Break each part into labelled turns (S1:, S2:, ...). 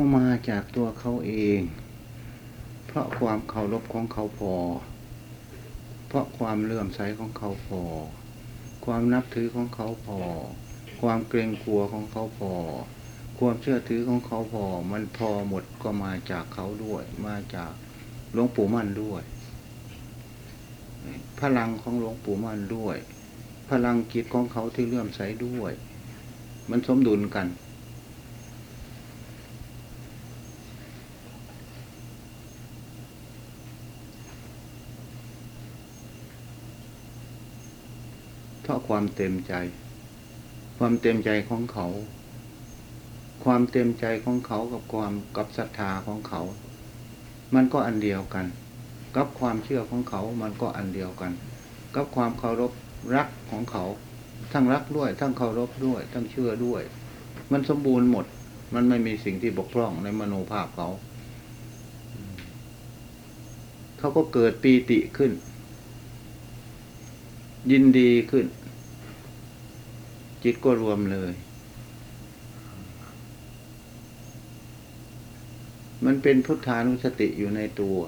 S1: ก็มาจากตัวเขาเอง เพราะความเคารพของเขาพอ เพราะความเลื่อมใสของเขาพอ ความนับถือของเขาพอ ความเกรงกลัวของเขาพอ ความเชื่อถือของเขาพอ มันพอหมดก็มาจากเขาด้วย มาจากหลวงปู่มั่นด้วย พลังของหลวงปู่มั่นด้วย พลังจิตของเขาที่เลื่อมใสด้วย มันสมดุลกัน เพราะ ความเต็มใจ ความเต็มใจของเขา ความเต็มใจของเขากับความกับศรัทธาของเขา มันก็อันเดียวกัน กับความเชื่อของเขา มันก็อันเดียวกัน กับความเคารพรักของเขา ทั้งรักด้วย ทั้งเคารพด้วย ทั้งเชื่อด้วย มันสมบูรณ์หมด มันไม่มีสิ่งที่บกพร่องในมโนภาพเขา เขาก็เกิดปีติขึ้นยินดีขึ้น จิตก็รวมเลย มันเป็นพุทธานุสติอยู่ในตัว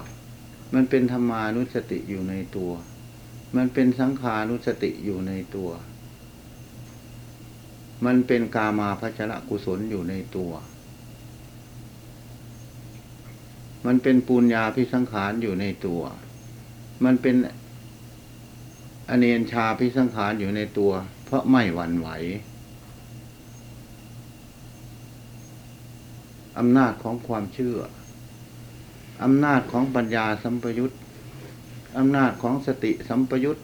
S1: มันเป็นธรรมานุสติอยู่ในตัว มันเป็นสังขานุสติอยู่ในตัว มันเป็นกามาพัชระกุศลอยู่ในตัว มันเป็นปุญญาพิสังขารอยู่ในตัว มันเป็นอเนนชาพิสังขารอยู่ในตัว เพราะไม่หวั่นไหวอำนาจของความเชื่อ อำนาจของปัญญาสัมปยุตอำนาจของสติสัมปยุต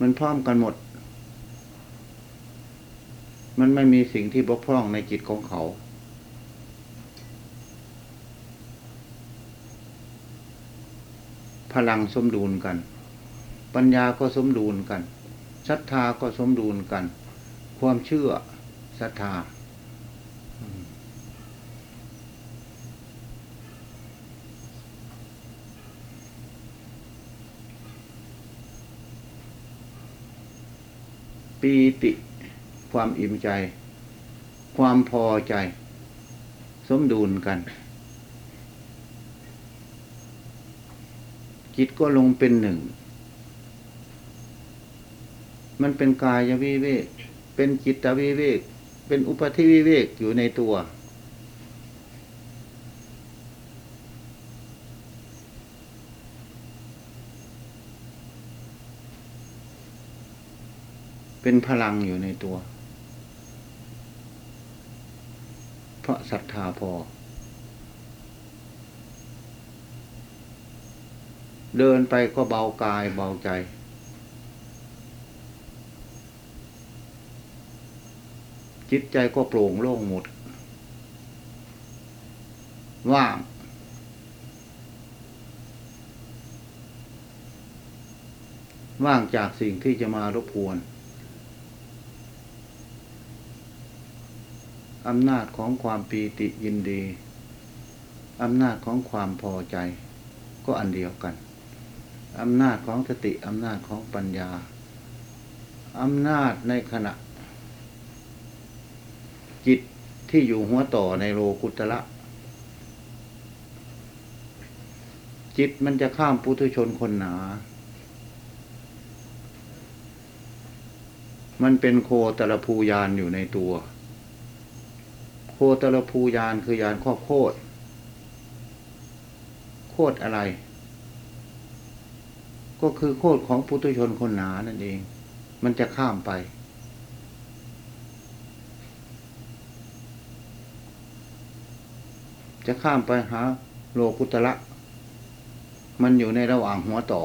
S1: มันพร้อมกันหมด มันไม่มีสิ่งที่บกพร่องในจิตของเขา พลังสมดุลกัน ปัญญาก็สมดุลกันศรัทธาก็สมดุลกัน ความเชื่อศรัทธาปีติความอิ่มใจ ความพอใจ สมดุลกัน จิตก็ลงเป็นหนึ่ง มันเป็นกายวิเวก เป็นจิตวิเวก เป็นอุปธิวิเวกอยู่ในตัว เป็นพลังอยู่ในตัว เพราะศรัทธาพอ เดินไปก็เบากายเบาใจ จิตใจก็โปร่งโล่งหมด ว่างว่างจากสิ่งที่จะมารบกวนอำนาจของความปีติยินดีอำนาจของความพอใจ ก็อันเดียวกัน อำนาจของสติอำนาจของปัญญาอำนาจในขณะ จิตที่อยู่หัวต่อในโลกุตระจิตมันจะข้ามปุถุชนคนหนา มันเป็นโคตรภูยานอยู่ในตัว โคตรภูยานคือยานครอบโคตรโคตรอะไร ก็คือโคตรของปุถุชนคนหนานั่นเอง มันจะข้ามไป จะข้ามไปหาโลกุตระมันอยู่ในระหว่างหัวต่อ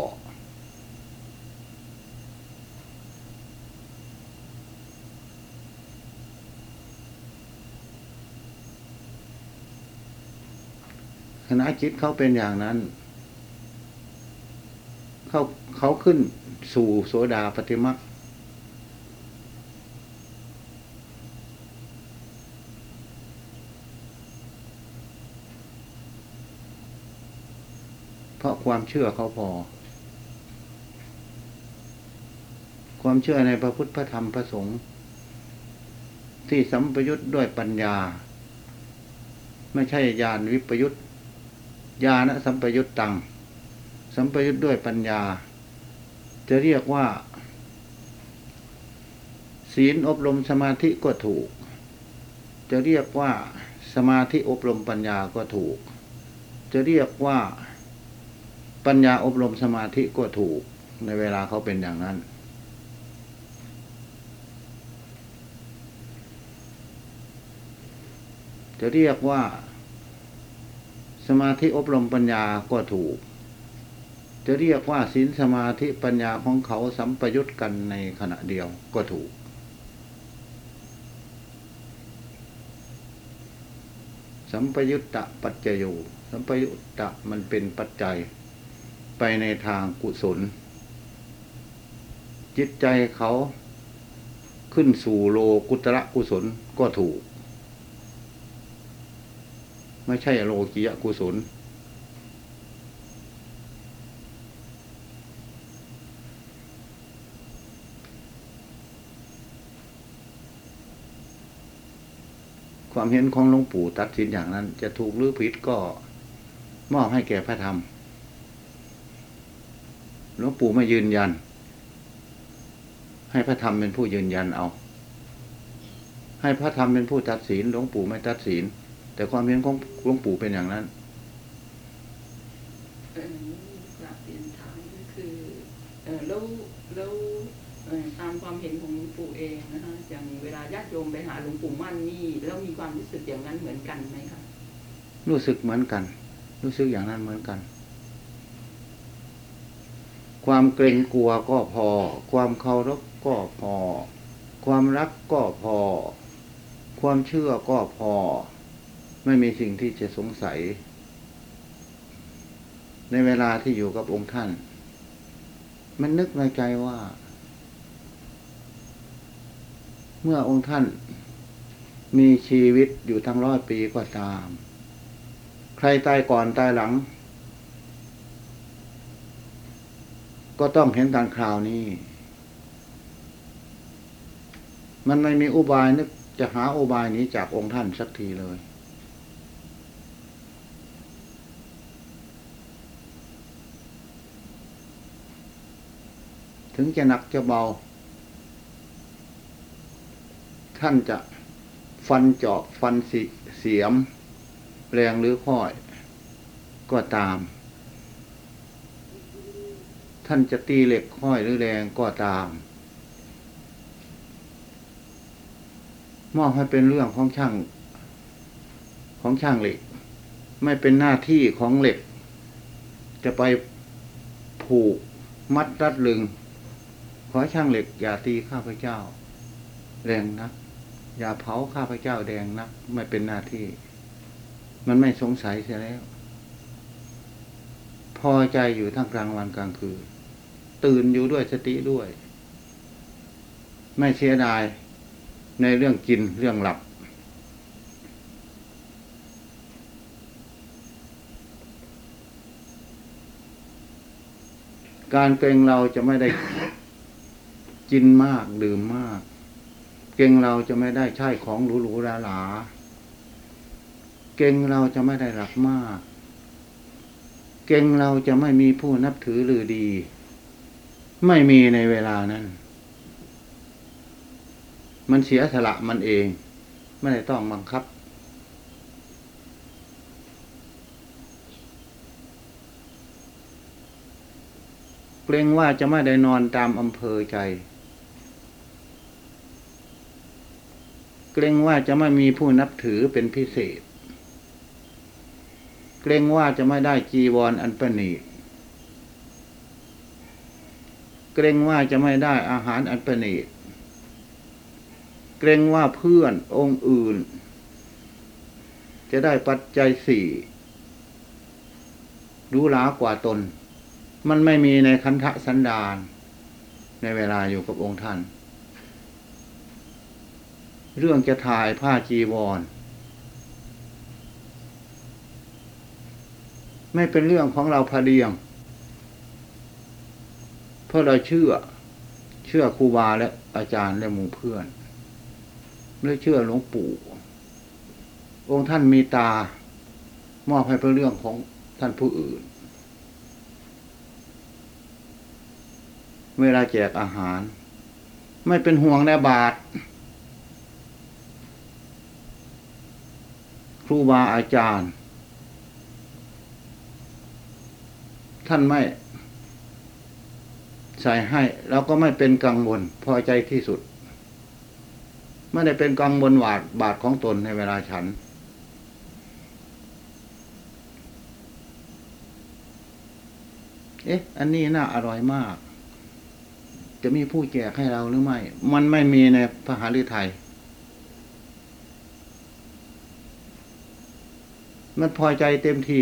S1: คณะจิตเขาเป็นอย่างนั้น เขาเขาขึ้นสู่โสดาปฏิมาเพราะความเชื่อเขาพอ ความเชื่อในพระพุทธพระธรรมพระสงฆ์ที่สัมปยุทธด้วยปัญญา ไม่ใช่ญาณวิปยุทธญาณสัมปยุทธตัง สัมปยุตด้วยปัญญา จะเรียกว่า ศีลอบรมสมาธิก็ถูก จะเรียกว่าสมาธิอบรมปัญญาก็ถูก จะเรียกว่าปัญญาอบรมสมาธิก็ถูกในเวลาเขาเป็นอย่างนั้น จะเรียกว่าสมาธิอบรมปัญญาก็ถูก จะเรียกว่าศีลสมาธิปัญญาของเขาสัมปยุตกันในขณะเดียวก็ถูก สัมปยุตตะปัจจโยสัมปยุตตะมันเป็นปัจจัย ไปในทางกุศล จิตใจเขาขึ้นสู่โลกุตระกุศลก็ถูก ไม่ใช่โลกิยะกุศล ความเห็นของหลวงปู่ตัดสินอย่างนั้น จะถูกหรือผิดก็มอบให้แก่พระธรรมหลวงปู่ไม่ยืนยัน ให้พระธรรมเป็นผู้ยืนยันเอา ให้พระธรรมเป็นผู้ตัดสินหลวงปู่ไม่ตัดสินแต่ความเห็นของหลวงปู่เป็นอย่างนั้น
S2: เอ่อกราบเรียนถามก็คือแล้วแล้ว ตามความเห็นของหลวงปู่เองนะคะอย่างเวลาญาติโยมไปหาหลวงปู่มั่นนี่แล้วมีความรู้สึกอย่างนั้นเหมือนกันไหมคะ
S1: รู้สึกเหมือนกัน รู้สึกอย่างนั้นเหมือนกัน ความเกรงกลัวก็พอ ความเคารพก็พอ ความรักก็พอ ความเชื่อก็พอ ไม่มีสิ่งที่จะสงสัย ในเวลาที่อยู่กับองค์ท่าน มันนึกในใจว่า เมื่อองค์ท่านมีชีวิตอยู่ทั้งร้อยปีก็ตาม ใครตายก่อนตายหลัง ก็ต้องเห็นการคราวนี้ มันไม่มีอุบายนึกจะหาอุบายนี้จากองค์ท่านสักทีเลย ถึงจะหนักจะเบา ท่านจะฟันจอบฟันสิเสียม แรงหรือค่อยก็ตาม ท่านจะตีเหล็กค่อยหรือแรงก็ตามมอบให้เป็นเรื่องของช่าง ของช่างเหล็ก ไม่เป็นหน้าที่ของเหล็ก จะไปผูกมัดรัดลึง ขอช่างเหล็กอย่าตีข้าพเจ้า แรงนัก อย่าเผาข้าพเจ้าแดงนัก ไม่เป็นหน้าที่ มันไม่สงสัยเสียแล้ว พอใจอยู่ทั้งกลางวันกลางคืน ตื่นอยู่ด้วยสติด้วย ไม่เสียดายในเรื่องกินเรื่องหลับ การเกรงเราจะไม่ได้กินมากดื่มมาก เก่งเราจะไม่ได้ใช้ของหรูๆหราๆเก่งเราจะไม่ได้หลักมาก เก่งเราจะไม่มีผู้นับถือหรือดี ไม่มีในเวลานั้น มันเสียสละมันเอง ไม่ได้ต้องบังคับเกรงว่าจะไม่ได้นอนตามอำเภอใจ เกรงว่าจะไม่มีผู้นับถือเป็นพิเศษ เกรงว่าจะไม่ได้จีวรออันประณีตเกรงว่าจะไม่ได้อาหารอันประณีตเกรงว่าเพื่อนองค์อื่น จะได้ปัจจัยสี่รู้หลากว่าตน มันไม่มีในคันธสันดาน ในเวลาอยู่กับองค์ท่าน เรื่องจะถ่ายผ้าจีวร ไม่เป็นเรื่องของเราพะเดียง เพราะเราเชื่อ เชื่อครูบาและอาจารย์และหมู่เพื่อนไม่เชื่อหลวงปู่ องค์ท่านมีตา มอบให้เป็นเรื่องของท่านผู้อื่น เวลาแจกอาหาร ไม่เป็นห่วงในบาท ครูบาอาจารย์ ท่านไม่ใส่ให้แล้วก็ไม่เป็นกังวลพอใจที่สุด ไม่ได้เป็นกังวลหวาดบาทของตนในเวลาฉัน เอ๊ะ อันนี้น่าอร่อยมาก จะมีผู้แจกให้เราหรือไม่ มันไม่มีในพระหฤทัย มันพอใจเต็มที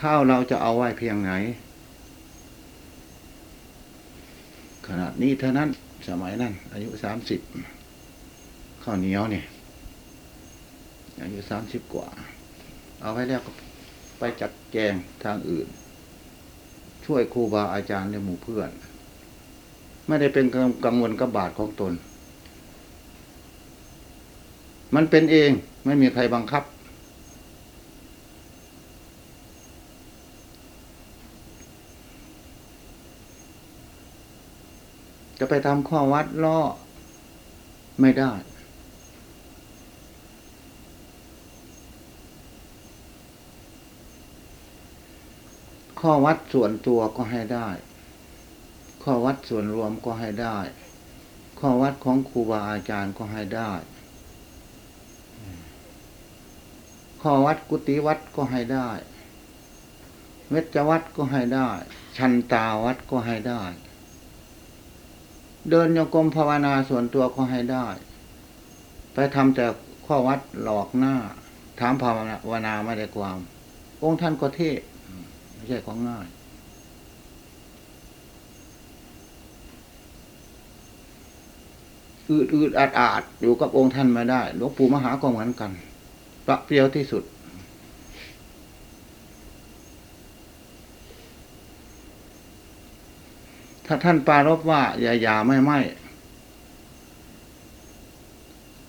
S1: ข้าวเราจะเอาไว้เพียงไหน ขนาดนี้เท่านั้นสมัยนั้น อายุสามสิบข้าวเหนียวเนี่ยอายุสามสิบกว่า เอาไว้แล้วก็ไปจัดแจงทางอื่น ช่วยครูบาอาจารย์และหมู่เพื่อน ไม่ได้เป็นกังวลกับบาทของตน มันเป็นเองไม่มีใครบังคับ จะไปทำข้อวัดล่อไม่ได้ ข้อวัดส่วนตัวก็ให้ได้ ข้อวัดส่วนรวมก็ให้ได้ ข้อวัดของครูบาอาจารย์ก็ให้ได้ ข้อวัดกุฏิวัดก็ให้ได้ เวชวัดก็ให้ได้ ชันตาวัดก็ให้ได้ เดินโยกรมภาวนาส่วนตัวก็ให้ได้ ไปทำแต่ข้อวัดหลอกหน้า ถามภาวนาไม่ได้ความ องค์ท่านก็เทศไม่ใช่ของง่ายอืดอืดอาดอาดอยู่กับองค์ท่านม่ได้หลวงปู่มหาก็เหมือนกัน ประเปรียวที่สุด ถ้าท่านปารบว่าอย่าอย่าไม่ไม่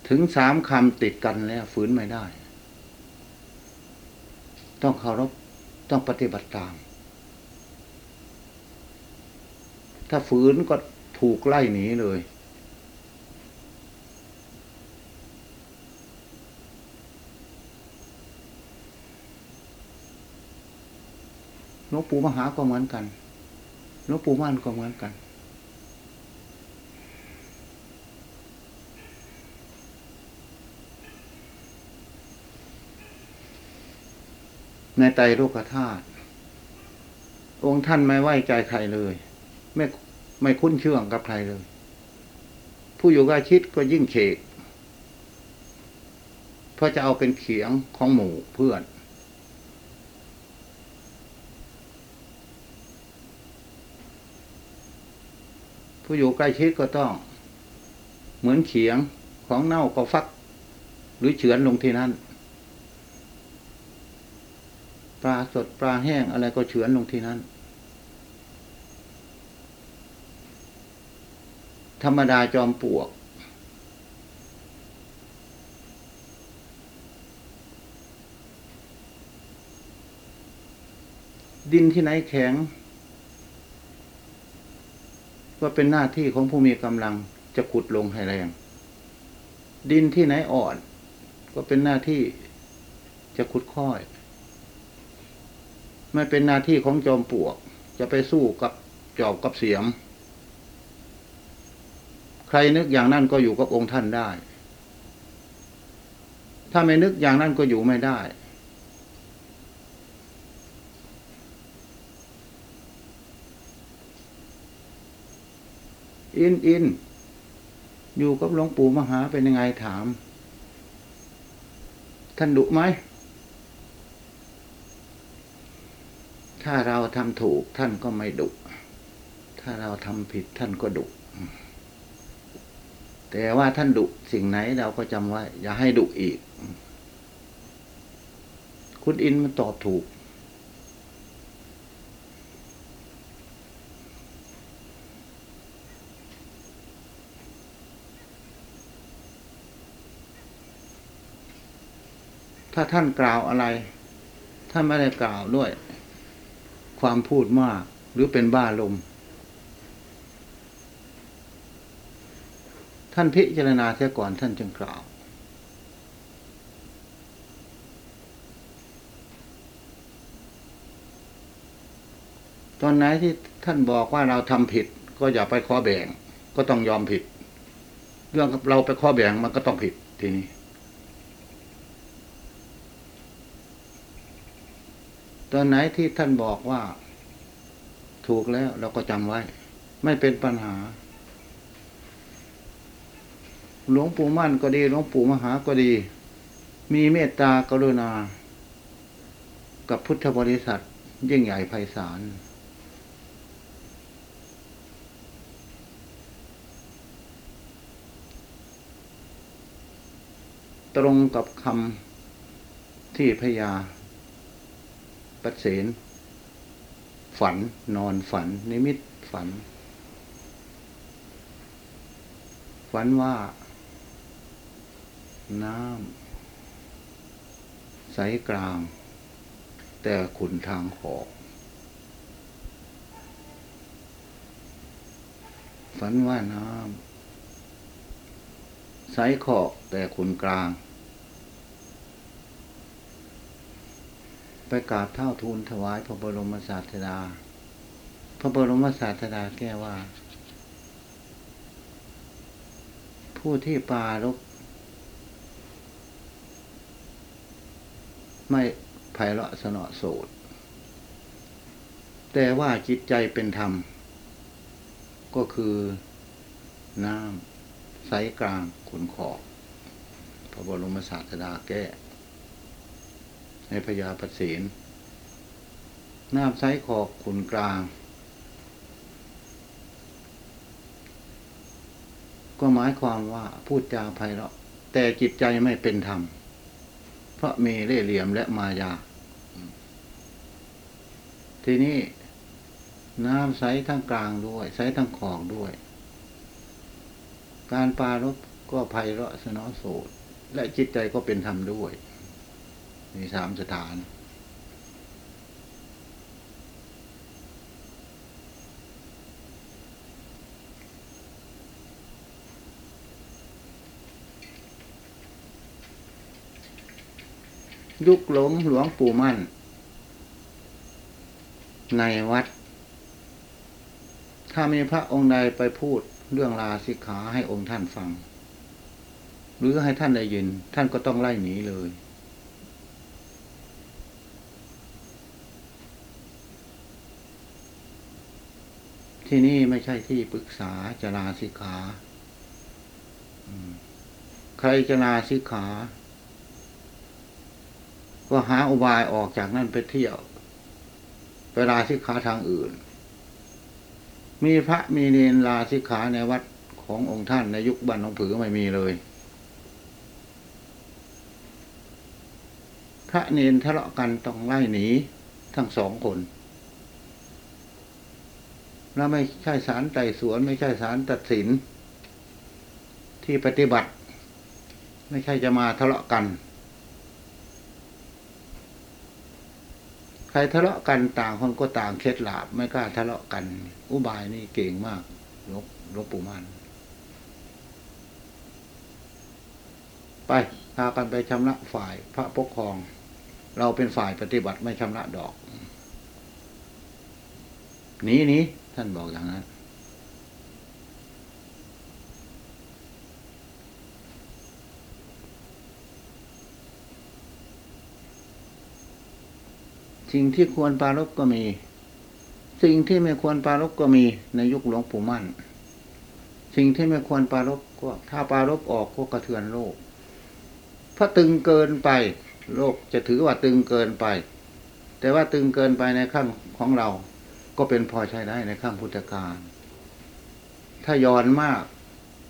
S1: ถึงสามคำติดกันแล้วฝืนไม่ได้ ต้องเคารพต้องปฏิบัติตาม ถ้าฝืนก็ถูกไล่หนีเลย ลวงปู่มหาก็เหมือนกันหลวงปู่มั่นก็เหมือนกัน ในไตรโลกธาตุองค์ท่านไม่ไว้ใจใครเลย ไม่ไม่คุ้นเชื่องกับใครเลย ผู้อยู่ใกล้ชิดก็ยิ่งเฉกเพราะจะเอาเป็นเขียงของหมู่เพื่อน ผู้อยู่ใกล้ชิดก็ต้อง เหมือนเขียงของเน่าก็ฟัก หรือเฉือนลงที่นั่นปลาสดปลาแห้งอะไรก็เฉือนลงที่นั้นธรรมดาจอมปลวก ดินที่ไหนแข็ง ก็เป็นหน้าที่ของผู้มีกำลังจะขุดลงให้แรง ดินที่ไหนอ่อน ก็เป็นหน้าที่จะขุดค่อยไม่เป็นหน้าที่ของจอมปลวก จะไปสู้กับจอบกับเสียม ใครนึกอย่างนั้นก็อยู่กับองค์ท่านได้ ถ้าไม่นึกอย่างนั้นก็อยู่ไม่ได้ อินอิน อยู่กับหลวงปู่มหาเป็นยังไงถาม ท่านดุไหม ถ้าเราทำถูกท่านก็ไม่ดุ ถ้าเราทำผิดท่านก็ดุ แต่ว่าท่านดุสิ่งไหนเราก็จำไว้ อย่าให้ดุอีก คุณอินมันตอบถูก ถ้าท่านกล่าวอะไรท่านไม่ได้กล่าวด้วย ความพูดมากหรือเป็นบ้าลม ท่านพิจารณาเสียก่อนท่านจึงกล่าว ตอนไหนที่ท่านบอกว่าเราทำผิด ก็อย่าไปข้อแบ่ง ก็ต้องยอมผิด เรื่องเราไปข้อแบ่งมันก็ต้องผิดทีนี้ ตอนไหนที่ท่านบอกว่า ถูกแล้วเราก็จำไว้ ไม่เป็นปัญหา หลวงปู่มั่นก็ดี หลวงปู่มหาก็ดี มีเมตตากรุณา กับพุทธบริษัท ยิ่งใหญ่ไพศาลตรงกับคำที่พญา ปัสเสนฝันนอนฝัน นิมิตฝัน ฝันว่า น้ำใสกลาง แต่ขุนทางขอก ฝันว่าน้ำใสขอกแต่ขุนกลาง ไปกราบเท่าทูลถวายพระบรมศาสดา พระบรมศาสดาแก้ว่า ผู้ที่ปารบไม่ไพเราะสนอโสดแต่ว่าจิตใจเป็นธรรม ก็คือน้ำใสกลางขุนขอบพระบรมศาสดาแก้ ในพญาปศีนน้ำใสขอบขุนกลาง ก็หมายความว่าพูดจาไพเราะ แต่จิตใจไม่เป็นธรรม เพราะมีเล่เหลี่ยมและมายา ทีนี้น้ำใสทั้งกลางด้วยใสทั้งขอกด้วย การปารบก็ไพเราะสนอโสดและจิตใจก็เป็นธรรมด้วย มีสามสถานยุคหลงหลวงปู่มั่น ในวัด ถ้ามีพระองค์ใดไปพูดเรื่องลาสิกขาให้องค์ท่านฟัง หรือให้ท่านได้ยิน ท่านก็ต้องไล่หนีเลย ที่นี่ไม่ใช่ที่ปรึกษาจะลาสิกขาใครจะลาสิกขา ก็หาอุบายออกจากนั่นไปเที่ยว ไปลาสิกขาทางอื่น มีพระมีเนรลาสิกขาในวัดขององค์ท่านในยุคบ้านหนองผือไม่มีเลย พระเนรทะเลาะกันต้องไล่หนีทั้งสองคน แล้วไม่ใช่สารไต่สวน ไม่ใช่สารตัดสิน ที่ปฏิบัติ ไม่ใช่จะมาทะเลาะกัน ใครทะเลาะกันต่างคนก็ต่างเคล็ดลาบไม่กล้าทะเลาะกัน อุบายนี่เก่งมากหลวงหลวงปู่มันไปพากันไปชำระฝ่ายพระปกครอง เราเป็นฝ่ายปฏิบัติไม่ชำระดอกหนีหนี ท่านบอกอย่างนั้นสิ่งที่ควรปารบก็มี สิ่งที่ไม่ควรปารบก็มีในยุคหลวงปู่มั่น สิ่งที่ไม่ควรปารบก็ ถ้าปารบออกก็กระเทือนโลกพราะตึงเกินไป โลกจะถือว่าตึงเกินไป แต่ว่าตึงเกินไปในขั้นของเรา ก็เป็นพอใช้ได้ในขั้งพุทธกาลถ้าย้อนมาก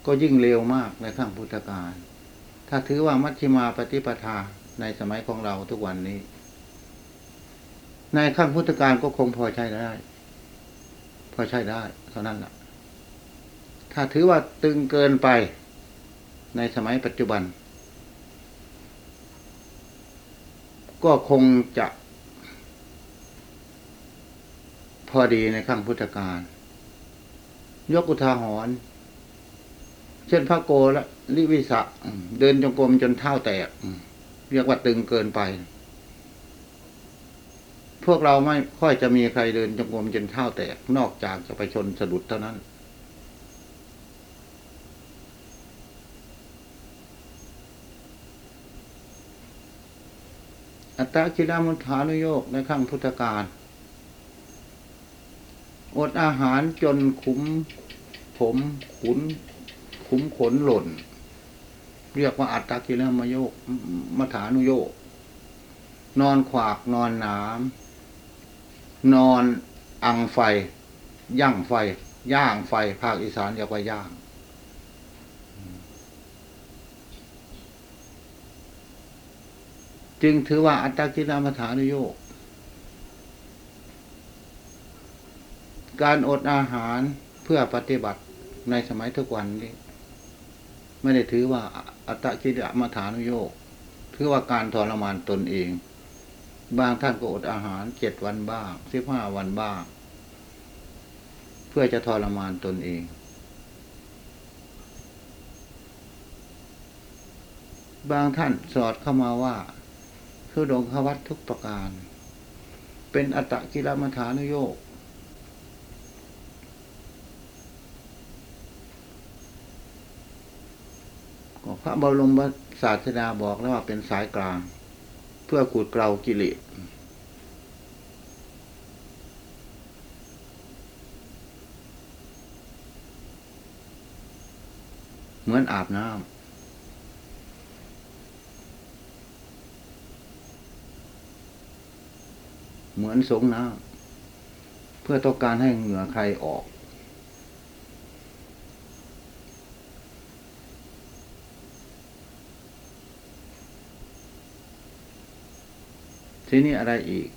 S1: ก็ยิ่งเร็วมากในขั้งพุทธกาลถ้าถือว่ามัชฌิมาปฏิปทาในสมัยของเราทุกวันนี้ ในขั้งพุทธกาลก็คงพอใช้ได้ พอใช้ได้เท่านั้นแหละถ้าถือว่าตึงเกินไปในสมัยปัจจุบัน ก็คงจะ พ อดีในขั้งพุทธกาลยกอุทาหรณ์เช่นพระโกและลิวิสะเดินจงกรมจนเท้าแตก เรียกว่าตึงเกินไป พวกเราไม่ค่อยจะมีใครเดินจงกรมจนเท้าแตก นอกจากจะไปชนสะดุดเท่านั้น อัตตากิลามุฐานุโยกในขั้งพุทธกาล อดอาหารจนขุมผมขุนขุมขนหล่น เรียกว่าอัตตกิลมโยกมัฐานุโยก นอนขวากนอนนามนอนอังไฟ ย่างไฟ ย่างไฟ ภาคอีสานเรียกว่าย่าง จึงถือว่าอัตตกิลมัฐานุโยก การอดอาหารเพื่อปฏิบัติในสมัยทุกวันนี้ ไม่ได้ถือว่าอัตตกิลมัฐานุโยกถือว่าการทรมานตนเอง บางท่านก็อดอาหารเจ็ดวันบ้างสิบห้าวันบ้าง เพื่อจะทรมานตนเองบางท่านสอดเข้ามาว่าคือดงควัตทุกประการ เป็นอัตตกิลมัฐานุโยก พระบรมศาสดาบอกแล้วว่าเป็นสายกลาง เพื่อขูดเกลากิเลสเหมือนอาบน้ำเหมือนสงน้ำเพื่อต้องการให้เหงื่อใครออก ทีนี้อะไรอีก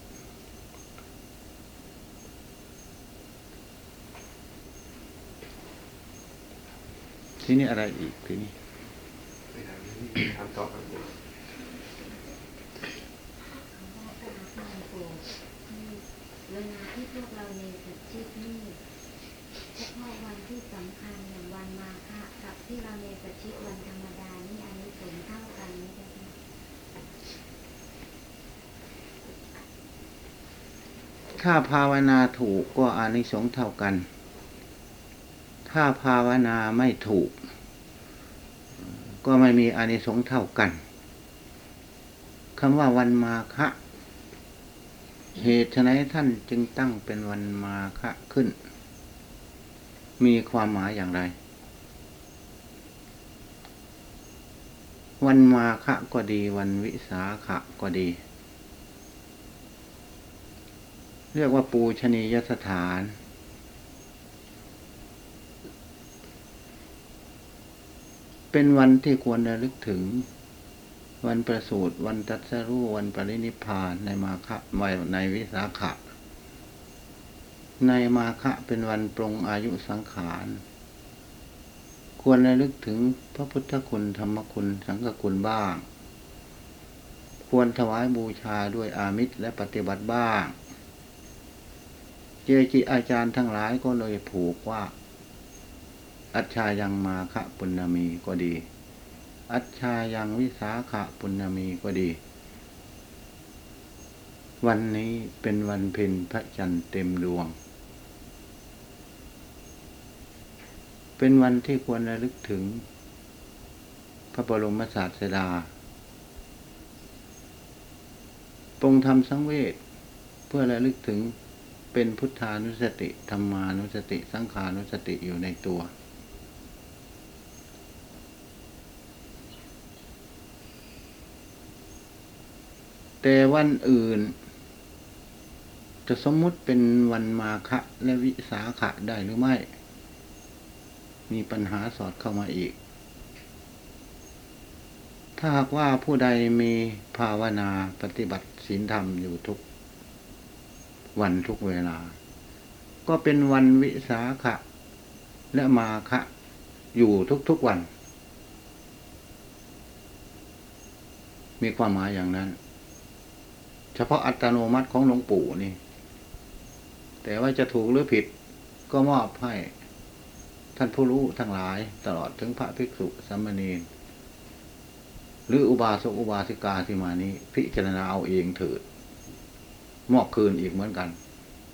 S1: ทีนี้อะไรอีกทีนี้
S3: คำตอบ
S4: เวลาที่พวกเราในสัจจิตนี่เฉพาะวันที่สำคัญอย่างวันมาฆะกับที่เราในสัจจิตวันธรรมดานี่อันนี้ผลเท่ากันไหมเจ้าคะ
S1: ถ้าภาวนาถูกก็อานิสงส์เท่ากัน ถ้าภาวนาไม่ถูก ก็ไม่มีอานิสงส์เท่ากันคำว่าวันมาฆะเหตุไฉนท่านจึงตั้งเป็นวันมาฆะขึ้น มีความหมายอย่างไร วันมาฆะก็ดีวันวิสาขะก็ดี เรียกว่าปูชนียสถาน เป็นวันที่ควรระลึกถึง วันประสูติวันตรัสรู้วันปรินิพพานในมาฆะในวิสาขะในมาฆะเป็นวันปรงอายุสังขาร ควรระลึกถึงพระพุทธคุณธรรมคุณสังฆคุณบ้าง ควรถวายบูชาด้วยอามิตรและปฏิบัติบ้าง เจจิอาจารย์ทั้งหลายก็เลยผูกว่า อัจฉายังมาคะปุณณมีก็ดี อัจฉายังวิสาขะปุณณมีก็ดี วันนี้เป็นวันเพ็ญพระจันทร์เต็มดวง เป็นวันที่ควรระลึกถึง พระบรมศาสดาปรงทำสังเวชเพื่อระลึกถึง เป็นพุทธานุสติธรรมานุสติ สังขานุสติอยู่ในตัว แต่วันอื่น จะสมมุติเป็นวันมาฆะและวิสาขะได้หรือไม่ มีปัญหาสอดเข้ามาอีก ถ้าหากว่าผู้ใดมีภาวนาปฏิบัติศีลธรรมอยู่ทุก วันทุกเวลา ก็เป็นวันวิสาขะ และมาฆะอยู่ทุกๆวัน มีความหมายอย่างนั้น เฉพาะอัตโนมัติของหลวงปู่นี่ แต่ว่าจะถูกหรือผิดก็มอบให้ท่านผู้รู้ทั้งหลายตลอดถึงพระภิกษุสามเณรหรืออุบาสกอุบาสิกาที่มานี้ พิจารณาเอาเองเถิด มอบคืนอีกเหมือนกัน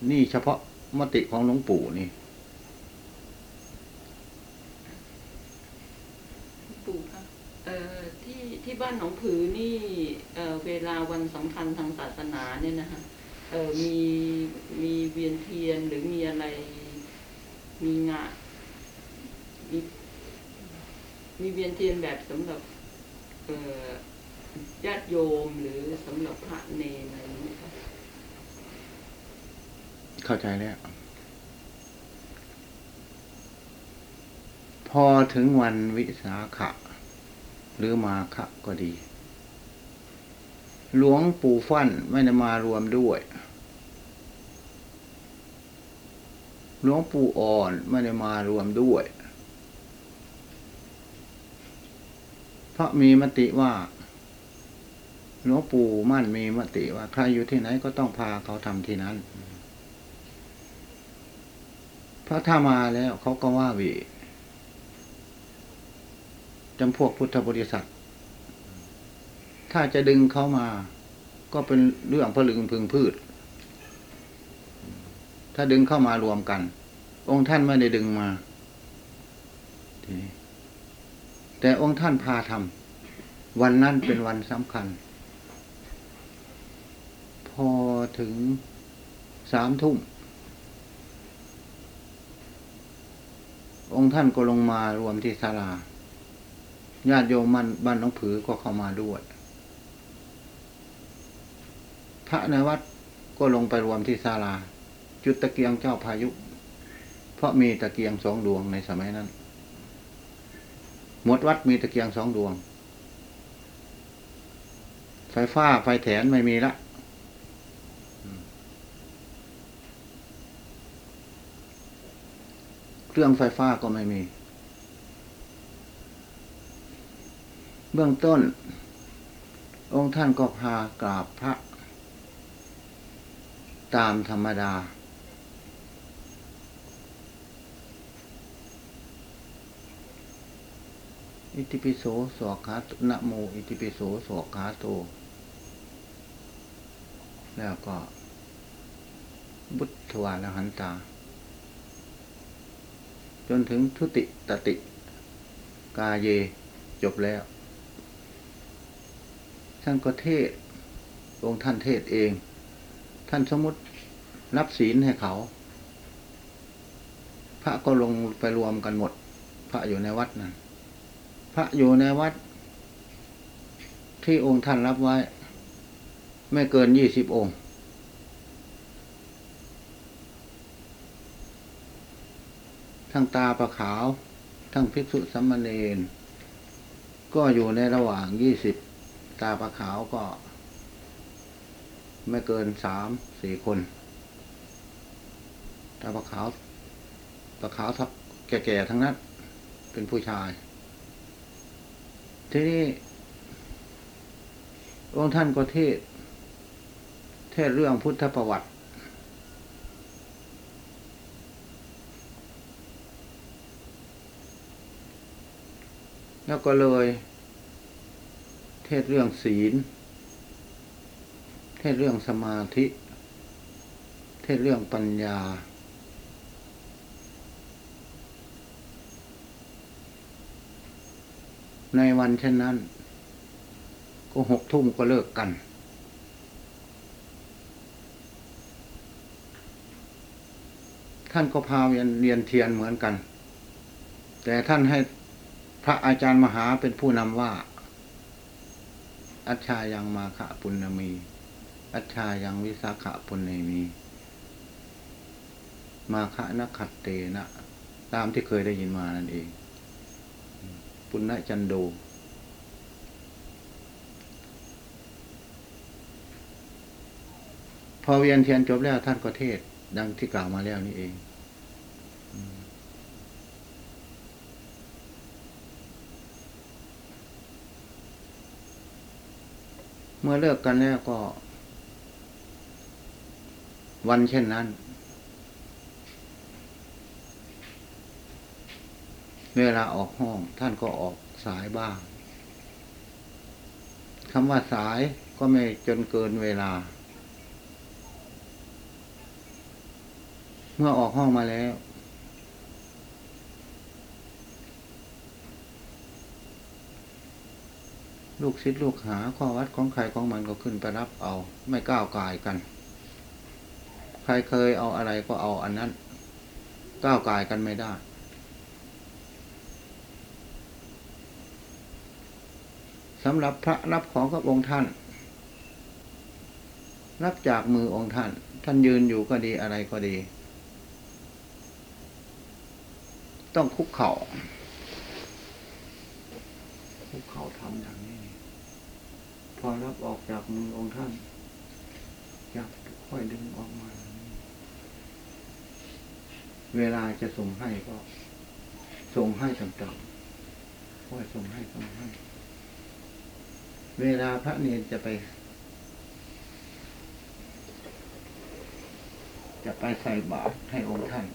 S1: นี่เฉพาะมติของหลวงปู่นี่
S2: ปู่คะเอ่อที่ที่บ้านหนองผือนี่เอ่อเวลาวันสำคัญทางศาสนาเนี่ยนะคะเอ่อมีมีเวียนเทียนหรือมีอะไร มีงานมีมีเวียนเทียนแบบสำหรับเอ่อญาติโยมหรือสำหรับพระเนรอะไรอย่างนี้ย
S1: เข้าใจแล้ว พอถึงวันวิสาขะ หรือมาขะก็ดี หลวงปู่ฟั่นไม่ได้มารวมด้วย หลวงปู่อ่อนไม่ได้มารวมด้วย เพราะมีมติว่าหลวงปู่มั่นมีมติว่าใครอยู่ที่ไหนก็ต้องพาเขาทำที่นั้น พราะถ้ามาแล้วเขาก็ว่าวีจำพวกพุทธบริษัท ถ้าจะดึงเขามา ก็เป็นเรื่องพลึงพึงพืช ถ้าดึงเข้ามารวมกัน องค์ท่านไม่ได้ดึงมาแต่องค์ท่านพาทำวันนั้นเป็นวันสำคัญ พอถึงสามทุ่ม องค์ท่านก็ลงมารวมที่ศาลาญาติโยมมันบ้านน้องผือก็เข้ามาด้วย พระในวัดก็ลงไปรวมที่ศาลา จุดตะเกียงเจ้าพายุ เพราะมีตะเกียงสองดวงในสมัยนั้น หมดวัดมีตะเกียงสองดวง ไฟฟ้าไฟแถนไม่มีละ เครื่องไฟฟ้าก็ไม่มี เบื้องต้น องค์ท่านก็พากราบพระ ตามธรรมดา อิติปิโสสวกขาตนะโม อิติปิโสสวกขาโต แล้วก็บุตถวาลหันตา จนถึงทุติตติ กาเย จบแล้ว ท่านก็เทศองค์ท่านเทศเอง ท่านสมมติรับศีลให้เขา พระก็ลงไปรวมกันหมด พระอยู่ในวัดนั้นพระอยู่ในวัด ที่องค์ท่านรับไว้ ไม่เกินยี่สิบองค์ ทั้งตาประขาว ทั้งภิกษุสัมมาเนนก็อยู่ในระหว่างยี่สิบตาประขาวก็ ไม่เกินสามสี่คน ตาประขาวประขาวทับแก่ๆทั้งนั้น เป็นผู้ชาย ทีนี้องค์ท่านก็เทศ เทศเรื่องพุทธประวัติ แล้วก็เลย เทศเรื่องศีล เทศเรื่องสมาธิ เทศเรื่องปัญญา ในวันเช่นนั้น ก็หกทุ่มก็เลิกกันท่านก็พาเรียนเทียนเหมือนกัน แต่ท่านให้ พระอาจารย์มหาเป็นผู้นำว่า อัชชายังมาขะปุณณมี อัชชายังวิสาขะปุณเนมี มาคะนักขัดเตนะ ตามที่เคยได้ยินมานั่นเอง ปุณณจันโด พอเวียนเทียนจบแล้วท่านก็เทศ ดังที่กล่าวมาแล้วนี่เอง เมื่อเลิกกันแล้วก็ วันเช่นนั้น เวลาออกห้องท่านก็ออกสายบ้างคำว่าสายก็ไม่จนเกินเวลา เมื่อออกห้องมาแล้ว ลูกศิษย์ลูกหาข้อวัดของใครของมันก็ขึ้นไปรับเอา ไม่ก้าวกายกัน ใครเคยเอาอะไรก็เอาอันนั้น ก้าวกายกันไม่ได้ สำหรับพระรับของกับองค์ท่าน รับจากมือองค์ท่าน ท่านยืนอยู่ก็ดีอะไรก็ดี ต้องคุกเข่าคุกเข่าทำอย่าง พอรับออกจากมือองค์ท่านจับค่อยดึงออกมา เวลาจะส่งให้ก็ ส่งให้ต่างๆค่อยส่งให้ส่งให้ เวลาพระเนรจะไป จะไปใส่บาตรให้องค์ท่าน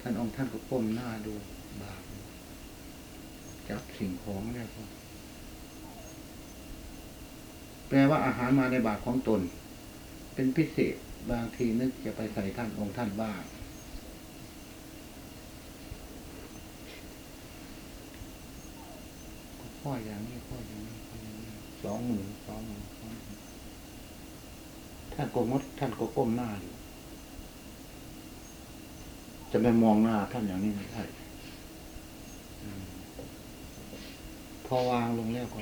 S1: ท่านองค์ท่านก็ก้มหน้าดูบาตรจับสิ่งของแล้วก็ แปลว่าอาหารมาในบาตรของตน เป็นพิเศษบางทีนึกจะไปใส่ท่านองค์ท่านบ้างข้ออย่างนี้ข้ออย่างนี้ข้ออย่างนี้สองมือสองมือสองท่านก็มดท่านก็ก้มหน้าอยู่จะไปมองหน้าท่านอย่างนี้ไม่ได้พอวางลงแล้วก็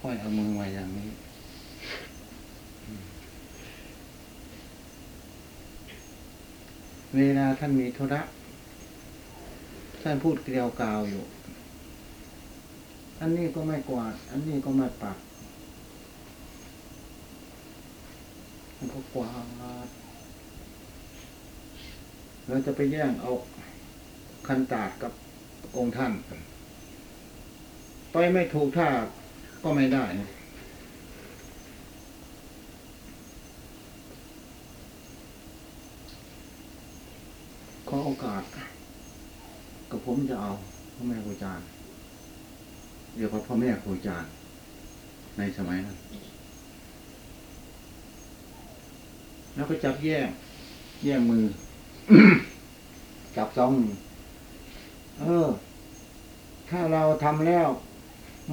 S1: ค่อยเอามือไว้อย่างนี้ เวลาท่านมีธุระท่านพูดเกลียวกาวอยู่ อันนี้ก็ไม่กวาด อันนี้ก็ไม่ปักมันก็กวาดเราจะไปแย่งเอาคันตาดกับองค์ท่าน ไปไม่ถูกท่า ก็ไม่ได้นะขอโอกาส กับผมจะเอาพ่อแม่ครูอาจารย์เรียกว่าพ่อแม่ครูอาจารย์ ในสมัยนั้นแล้วก็จับแยกแยกมือ จับสองเออ ถ้าเราทำแล้ว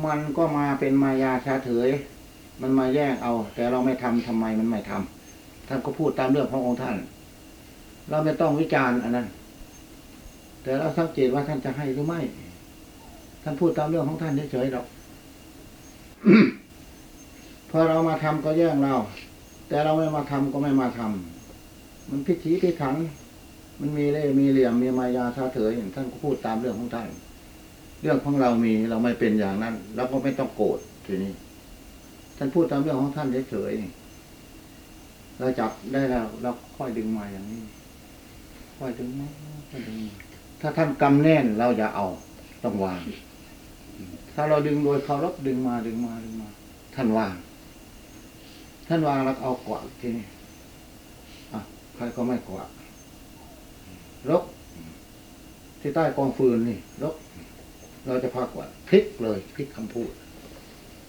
S1: มันก็มาเป็นมายาชาเถยมันมาแย่งเอา แต่เราไม่ทำทำไมมันไม่ทำท่านก็พูดตามเรื่องขององค์ท่าน เราไม่ต้องวิจารณ์อันนั้น แต่เราสังเกตว่าท่านจะให้หรือไม่ ท่านพูดตามเรื่องของท่านเฉยๆหรอกพอเรามาทำก็แย่งเรา แต่เราไม่มาทำก็ไม่มาทำมันพิถีพิถัน มันมีเล่มีเหลี่ยมมีมายาชาเถยท่านก็พูดตามเรื่องของท่าน เรื่องของเรามีเราไม่เป็นอย่างนั้นเราก็ไม่ต้องโกรธทีนี้ ท่านพูดตามเรื่องของท่านเฉยๆเราจับได้แล้วเราค่อยดึงมาอย่างนี้ ค่อยดึงมาค่อยดึงมาถ้าท่านกำแน่นเราอย่าเอาต้องวาง ถ้าเราดึงโดยเคารพดึงมาดึงมาดึงมา ท่านวาง ท่านวางแล้วเอากวาดทีนี้อะใครก็ไม่กวาดรกที่ใต้กองฟืนนี่รก เราจะพากว่าพลิกเลยพลิกคำพูด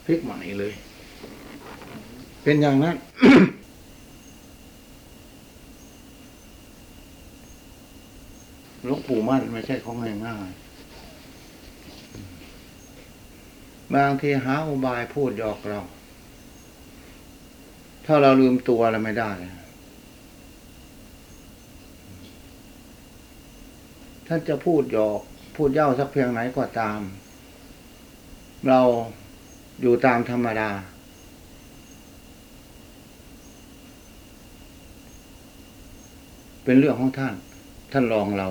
S1: พลิกใหม่เลย เป็นอย่างนั้นหลวงปู่มั่นไม่ใช่ของง่ายๆบางทีหาอุบายพูดหยอกเรา ถ้าเราลืมตัวเราไม่ได้ท่านจะพูดหยอก พูดเย่าสักเพียงไหนก็ตาม เราอยู่ตามธรรมดา เป็นเรื่องของท่าน ท่านรองเรา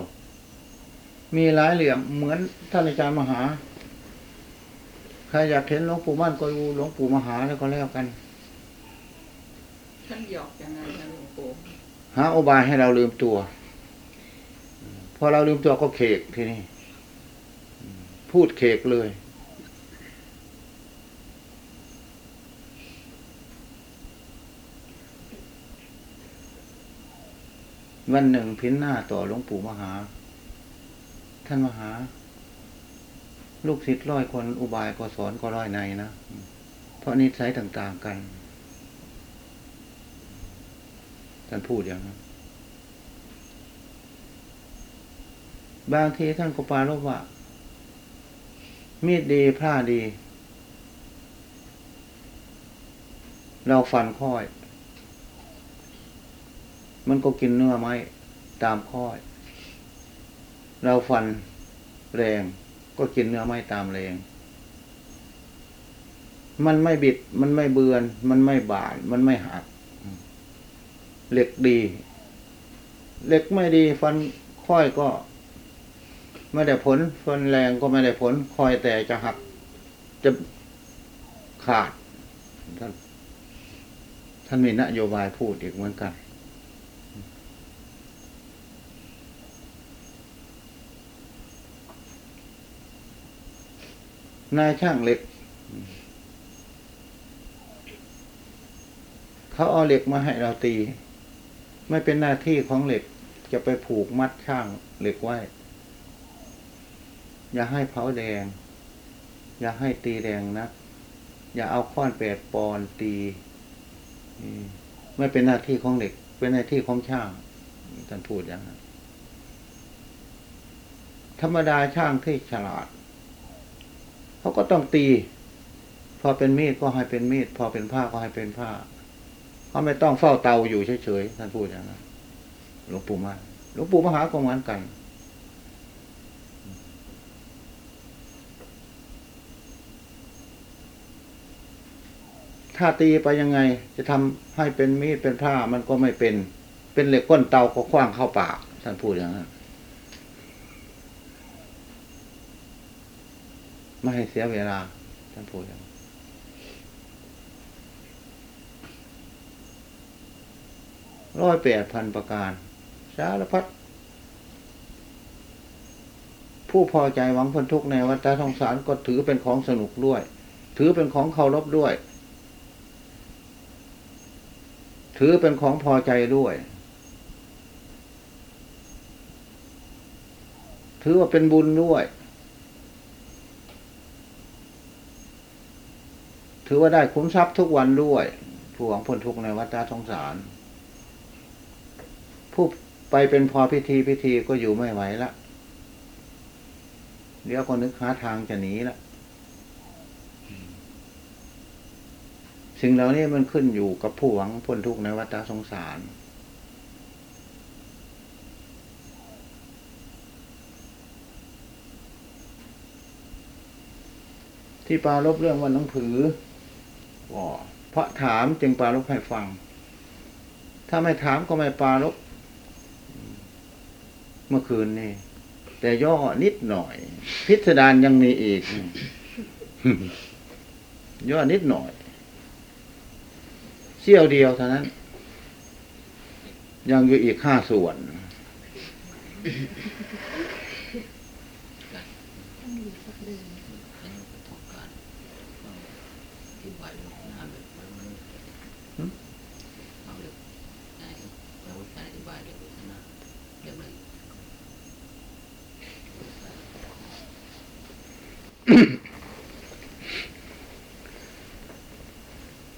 S1: มีหลายเหลี่ยมเหมือนท่านอาจารย์มหา ใครอยากเห็นหลวงปู่มั่นก็ดูหลวงปู่มหาแล้วก็แล้วกัน
S2: ท่านหยอกยังไงนะหลวงปู่
S1: หาอุบายให้เราลืมตัว พอเราลืมตัวก็เขกทีนี้ พูดเคกเลย วันหนึ่งพินหน้าต่อหลวงปู่มหา ท่านมหา ลูกศิษย์ร้อยคนอุบายก็สอนก็ร้อยในนะ เพราะนิสัยต่าง ๆ กันท่านพูดอย่างนั้นบางทีท่านก็ปาลบว่า มีดดีผ้าดี เราฟันค่อย มันก็กินเนื้อไม้ตามค่อย เราฟันแรง ก็กินเนื้อไม้ตามแรง มันไม่บิด มันไม่เบือน มันไม่บาด มันไม่หัก เหล็กดี เหล็กไม่ดี ฟันค่อยก็ ไม่ได้ผลฟันแรงก็ไม่ได้ผล คอยแต่จะหัก จะขาด ท่านท่านมีนโยบายพูดอีกเหมือนกัน นายช่างเหล็ก เขาเอาเหล็กมาให้เราตี ไม่เป็นหน้าที่ของเหล็กจะไปผูกมัดช่างเหล็กไว้ อย่าให้เผาแดง อย่าให้ตีแดงนะอย่าเอาค้อนแปดปอนตีไม่เป็นหน้าที่ของเหล็ก เป็นหน้าที่ของช่างท่านพูดอย่างนั้นธรรมดาช่างที่ฉลาดเขาก็ต้องตี พอเป็นมีดก็ให้เป็นมีด พอเป็นผ้าก็ให้เป็นผ้าเขาไม่ต้องเฝ้าเตาอยู่เฉยๆท่านพูดอย่างนั้นหลวงปู่มาหลวงปู่มหาก็เหมือนกัน ถ้าตีไปยังไง จะทำให้เป็นมีดเป็นผ้ามันก็ไม่เป็น เป็นเหล็กก้นเตาก็คว้างเข้าปากท่านพูดอย่างนั้นไม่ให้เสียเวลาท่านพูดอย่างนั้นร้อยแปดพันประการ สารพัดผู้พอใจหวังพ้นทุกข์ในวัฏสงสารก็ถือเป็นของสนุกด้วย ถือเป็นของเคารพด้วย ถือเป็นของพอใจด้วย ถือว่าเป็นบุญด้วย ถือว่าได้คุ้มทรัพย์ทุกวันด้วยผู้หวังพ้นทุกข์ในวัฏสงสาร ผู้ไปเป็นพอพิธีพิธีก็อยู่ไม่ไหวละ เดี๋ยวก็นึกหาทางจะหนีละ สิ่งเหล่านี้มันขึ้นอยู่กับผู้หวังพ้นทุกข์ในวัฏสงสาร ที่ปารบเรื่องวันหนังผือเพราะถามจึงปารบให้ฟัง ถ้าไม่ถามก็ไม่ปารบเมื่อคืนนี่แต่ย่อนิดหน่อย พิสดารยังมีอีกย่อนิดหน่อย เสี้ยวเดียวเท่านั้น ยังอยู่อีกห้าส่วน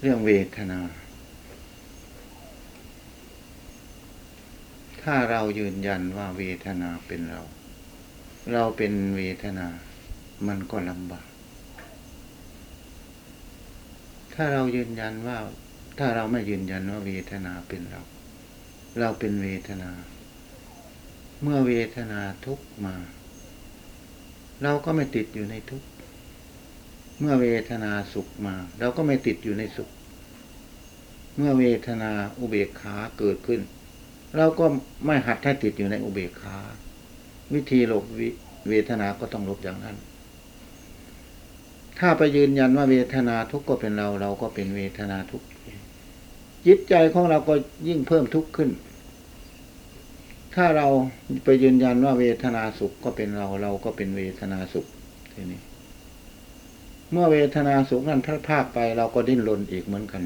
S1: เรื่องเวทนา ถ้าเรายืนยันว่าเวทนาเป็นเรา เราเป็นเวทนา มันก็ลำบาก ถ้าเรายืนยันว่า ถ้าเราไม่ยืนยันว่าเวทนาเป็นเรา เราเป็นเวทนา เมื่อเวทนาทุกมา เราก็ไม่ติดอยู่ในทุก เมื่อเวทนาสุขมา เราก็ไม่ติดอยู่ในสุข เมื่อเวทนาอุเบกขาเกิดขึ้น เราก็ไม่หัดให้ติดอยู่ในอุเบกขาวิธีหลบเวทนาก็ต้องหลบอย่างนั้น ถ้าไปยืนยันว่าเวทนาทุกข์ก็เป็นเรา เราก็เป็นเวทนาทุกข์จิตใจของเราก็ยิ่งเพิ่มทุกข์ขึ้น ถ้าเราไปยืนยันว่าเวทนาสุขก็เป็นเรา เราก็เป็นเวทนาสุขทีนี้ เมื่อเวทนาสุขนั้นพลาดพลาดไปเราก็ดิ้นรนอีกเหมือนกัน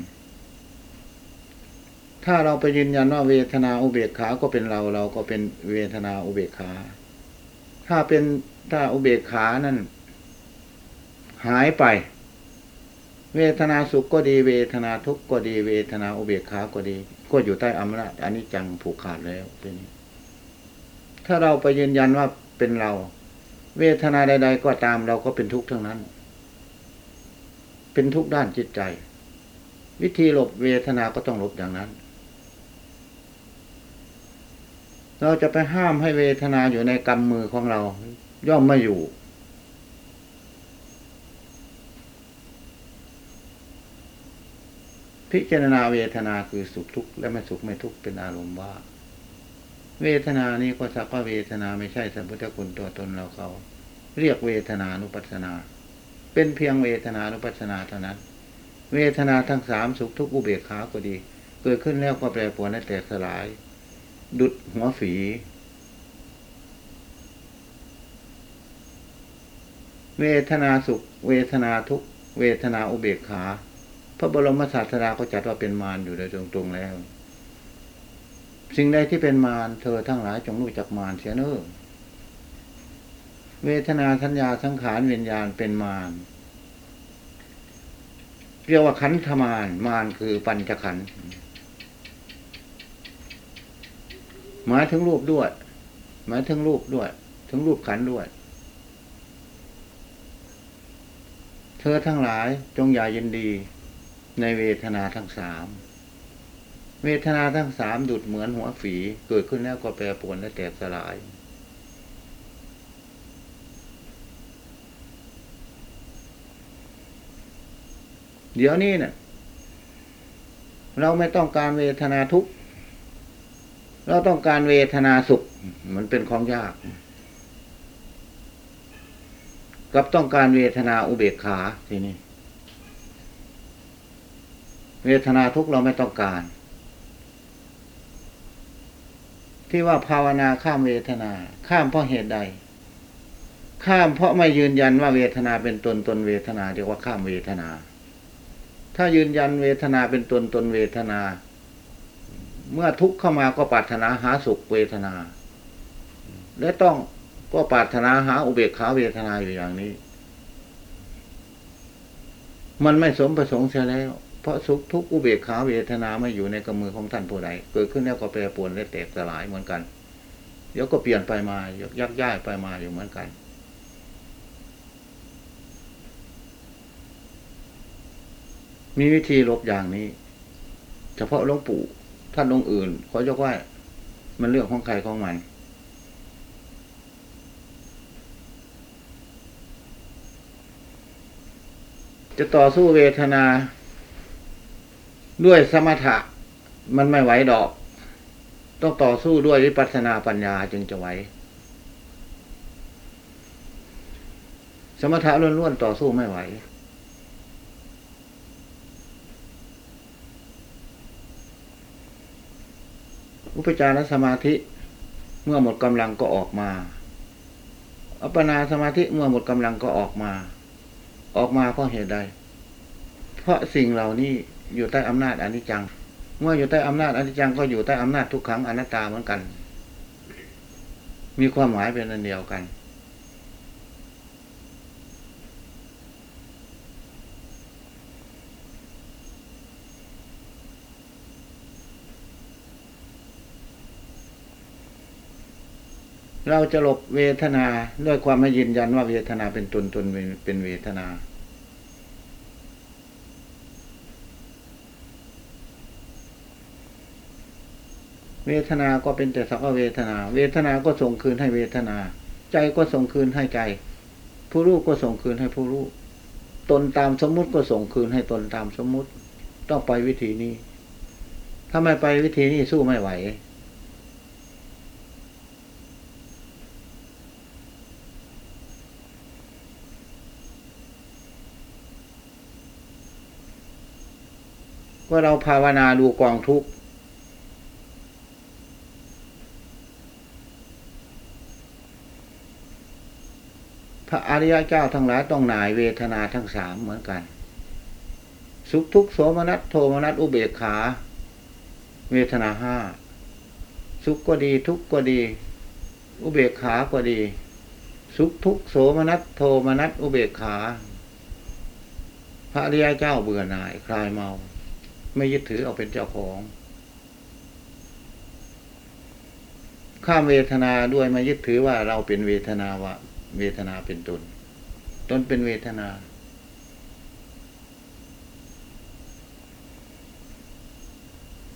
S1: ถ้าเราไปยืนยันว่าเวทนาอุเบกขา ก็เป็นเราเราก็เป็นเวทนาอุเบกขา ถ้าเป็นถ้าอุเบกขานั่น หายไป เวทนาสุขก็ดี เวทนาทุกข์ก็ดี เวทนาอุเบกขาก็ดี ก็อยู่ใต้อำนาจอันนี้จังผูกขาดแล้วทีนี้ถ้าเราไปยืนยันว่าเป็นเรา เวทนาใด ๆ ก็ตามเราก็เป็นทุกข์ทั้งนั้น เป็นทุกข์ด้านจิตใจ วิธีหลบเวทนาก็ต้องหลบอย่างนั้น เราจะไปห้ามให้เวทนาอยู่ในกำมือของเรา ย่อมไม่อยู่ พิจารณาเวทนาคือสุขทุกข์และไม่สุขไม่ทุกข์เป็นอารมณ์ว่า เวทนานี้ก็สักว่าเวทนาไม่ใช่สัมพุทธคุณตัวตนเราเขา เรียกเวทนานุปัสสนา เป็นเพียงเวทนานุปัสสนาเท่านั้น เวทนาทั้งสามสุขทุกข์อุเบกขาก็ดี เกิดขึ้นแล้วก็แปรปรวนและแตกสลาย ดุดหัวฝี เวทนาสุข เวทนาทุกเวทนาอุเบกขา พระบรมศาสดาก็จัดว่าเป็นมารอยู่โดยตรงๆแล้ว สิ่งใดที่เป็นมารเธอทั้งหลายจงรู้จักมารเสียเนอเวทนาสัญญาสังขารวิญญาณเป็นมารเรียกว่าขันธมารมารคือปัญจขันธ์ หมายถึงรูปด้วย หมายถึงรูปด้วย ถึงรูปขันด้วย เธอทั้งหลายจงอย่ายินดี ในเวทนาทั้งสาม เวทนาทั้งสามดุดเหมือนหัวฝี เกิดขึ้นแล้วก็แปรปรวนและแตกสลาย เดี๋ยวนี้เนะ่ะเราไม่ต้องการเวทนาทุกข์ เราต้องการเวทนาสุข มันเป็นของยาก กับต้องการเวทนาอุเบกขาทีนี้เวทนาทุกเราไม่ต้องการ ที่ว่าภาวนาข้ามเวทนา ข้ามเพราะเหตุใด ข้ามเพราะไม่ยืนยันว่าเวทนาเป็นตนตนเวทนาเรียกว่าข้ามเวทนา ถ้ายืนยันเวทนาเป็นตนตนเวทนา เมื่อทุกข์เข้ามาก็ปรารถนาหาสุขเวทนา และต้องก็ปรารถนาหาอุเบกขาเวทนาอยู่อย่างนี้ มันไม่สมประสงค์เสียแล้ว เพราะสุขทุกข์อุเบกขาเวทนาไม่อยู่ในกำมือของท่านผู้ใดเกิดขึ้นแล้วก็แปรปรวนและแตกสลายเหมือนกันเดี๋ยวก็เปลี่ยนไปมายักย้ายไปมาอยู่เหมือนกัน มีวิธีลบอย่างนี้ เฉพาะหลวงปู่ ท่านองค์อื่นขอยกว่ามันเรื่องของใครของมัน จะต่อสู้เวทนา ด้วยสมถะ มันไม่ไหวดอก ต้องต่อสู้ด้วยวิปัสสนาปัญญาจึงจะไหวสมถะล้วนๆต่อสู้ไม่ไหว อุปจารสมาธิเมื่อหมดกำลังก็ออกมาอัปปนาสมาธิเมื่อหมดกำลังก็ออกมา ออกมาเพราะเหตุใด เพราะสิ่งเหล่านี้อยู่ใต้อำนาจอนิจจัง เมื่ออยู่ใต้อำนาจอนิจจังก็อยู่ใต้อำนาจทุกขังอนัตตาเหมือนกัน มีความหมายเป็นอันเดียวกัน เราจะหลบเวทนาด้วยความไม่ยืนยันว่าเวทนาเป็นตนตนเป็นเวทนา เวทนาก็เป็นแต่สักว่าเวทนา เวทนาก็ส่งคืนให้เวทนา ใจก็ส่งคืนให้ใจ ผู้รู้ก็ส่งคืนให้ผู้รู้ตนตามสมมุติก็ส่งคืนให้ตนตามสมมุติ ต้องไปวิธีนี้ ถ้าไม่ไปวิธีนี้สู้ไม่ไหว ว่าเราภาวนาดูกองทุกข์พระอริยเจ้าทั้งหลายต้องหน่ายเวทนาทั้งสามเหมือนกัน สุขทุกโสมนัสโทมนัสอุเบกขา เวทนาห้าสุขก็ดีทุกข์ก็ดี อุเบกขาก็ดี สุขทุกโสมนัสโทมนัสอุเบกขา พระอริยเจ้าเบื่อหน่ายคลายเมา ไม่ยึดถือเอาเป็นเจ้าของ ข้ามเวทนาด้วยไม่ยึดถือว่าเราเป็นเวทนาว่าเวทนาเป็นตน ตนเป็นเวทนา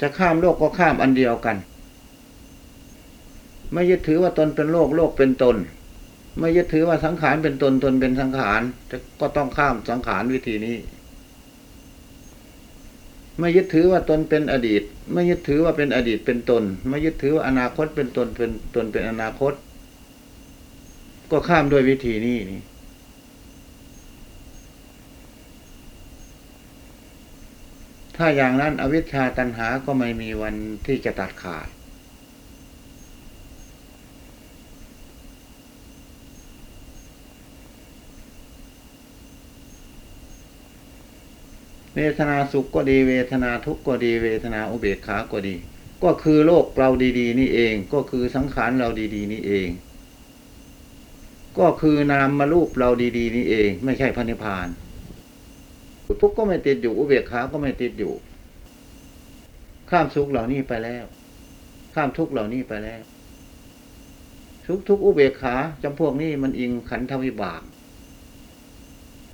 S1: จะข้ามโลกก็ข้ามอันเดียวกัน ไม่ยึดถือว่าตนเป็นโลกโลกเป็นตน ไม่ยึดถือว่าสังขารเป็นตนตนเป็นสังขารจะก็ต้องข้ามสังขารวิธีนี้ ไม่ยึดถือว่าตนเป็นอดีต ไม่ยึดถือว่าเป็นอดีตเป็นตน ไม่ยึดถือว่าอนาคตเป็นตนเป็นตนเป็นอนาคต ก็ข้ามด้วยวิธีนี้นี่ถ้าอย่างนั้นอวิชชาตันหาก็ไม่มีวันที่จะตัดขาด เวทนาสุขก็ดี เวทนาทุกข์ก็ดี เวทนาอุเบกขาก็ดี ก็คือโลกเราดีๆ นี่เองก็คือสังขารเราดีๆ นี่เอง ก็คือนามมารูปเราดีๆ นี่เอง ไม่ใช่พระนิพพานทุกข์ก็ไม่ติดอยู่อุเบกขาก็ไม่ติดอยู่ ข้ามสุขเหล่านี้ไปแล้ว ข้ามทุกข์เหล่านี้ไปแล้วทุกทุกอุเบกขาจำพวกนี้มันอิงขันธวิบาก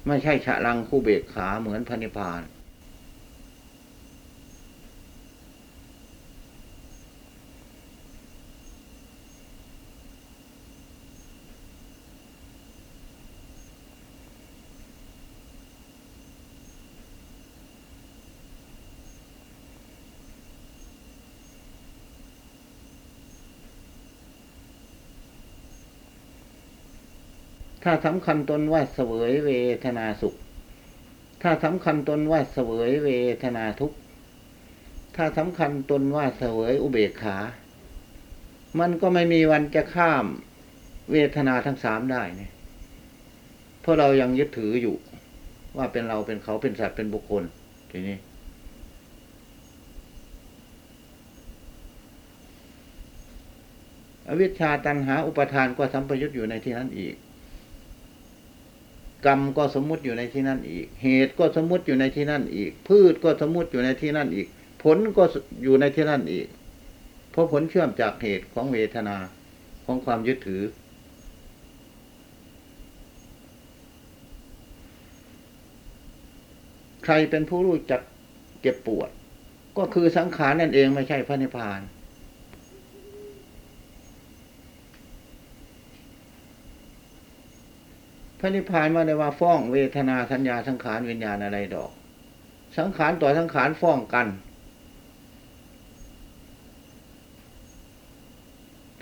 S1: ไม่ใช่ฉะลังคู่เบกขาเหมือนพระนิพพาน ถ้าสำคัญตนว่าเสวยเวทนาสุข ถ้าสำคัญตนว่าเสวยเวทนาทุกข์ ถ้าสำคัญตนว่าเสวยอุเบกขา มันก็ไม่มีวันจะข้ามเวทนาทั้งสามได้เนี่ยเพราะเรายังยึดถืออยู่ ว่าเป็นเราเป็นเขาเป็นสัตว์เป็นบุคคลทีนี้อวิชชาตันหาอุปทานก็สัมปยุตอยู่ในที่นั้นอีก กรรมก็สมมุติอยู่ในที่นั่นอีก เหตุก็สมมุติอยู่ในที่นั่นอีก พืชก็สมมุติอยู่ในที่นั่นอีก ผลก็อยู่ในที่นั่นอีก เพราะผลเชื่อมจากเหตุของเวทนาของความยึดถือ ใครเป็นผู้รู้จักเจ็บปวด ก็คือสังขารนั่นเองไม่ใช่พระนิพพาน พระนิพพานมาได้ว่าฟ้องเวทนาสัญญาสังขารวิญญาณอะไรดอก สังขารต่อสังขารฟ้องกัน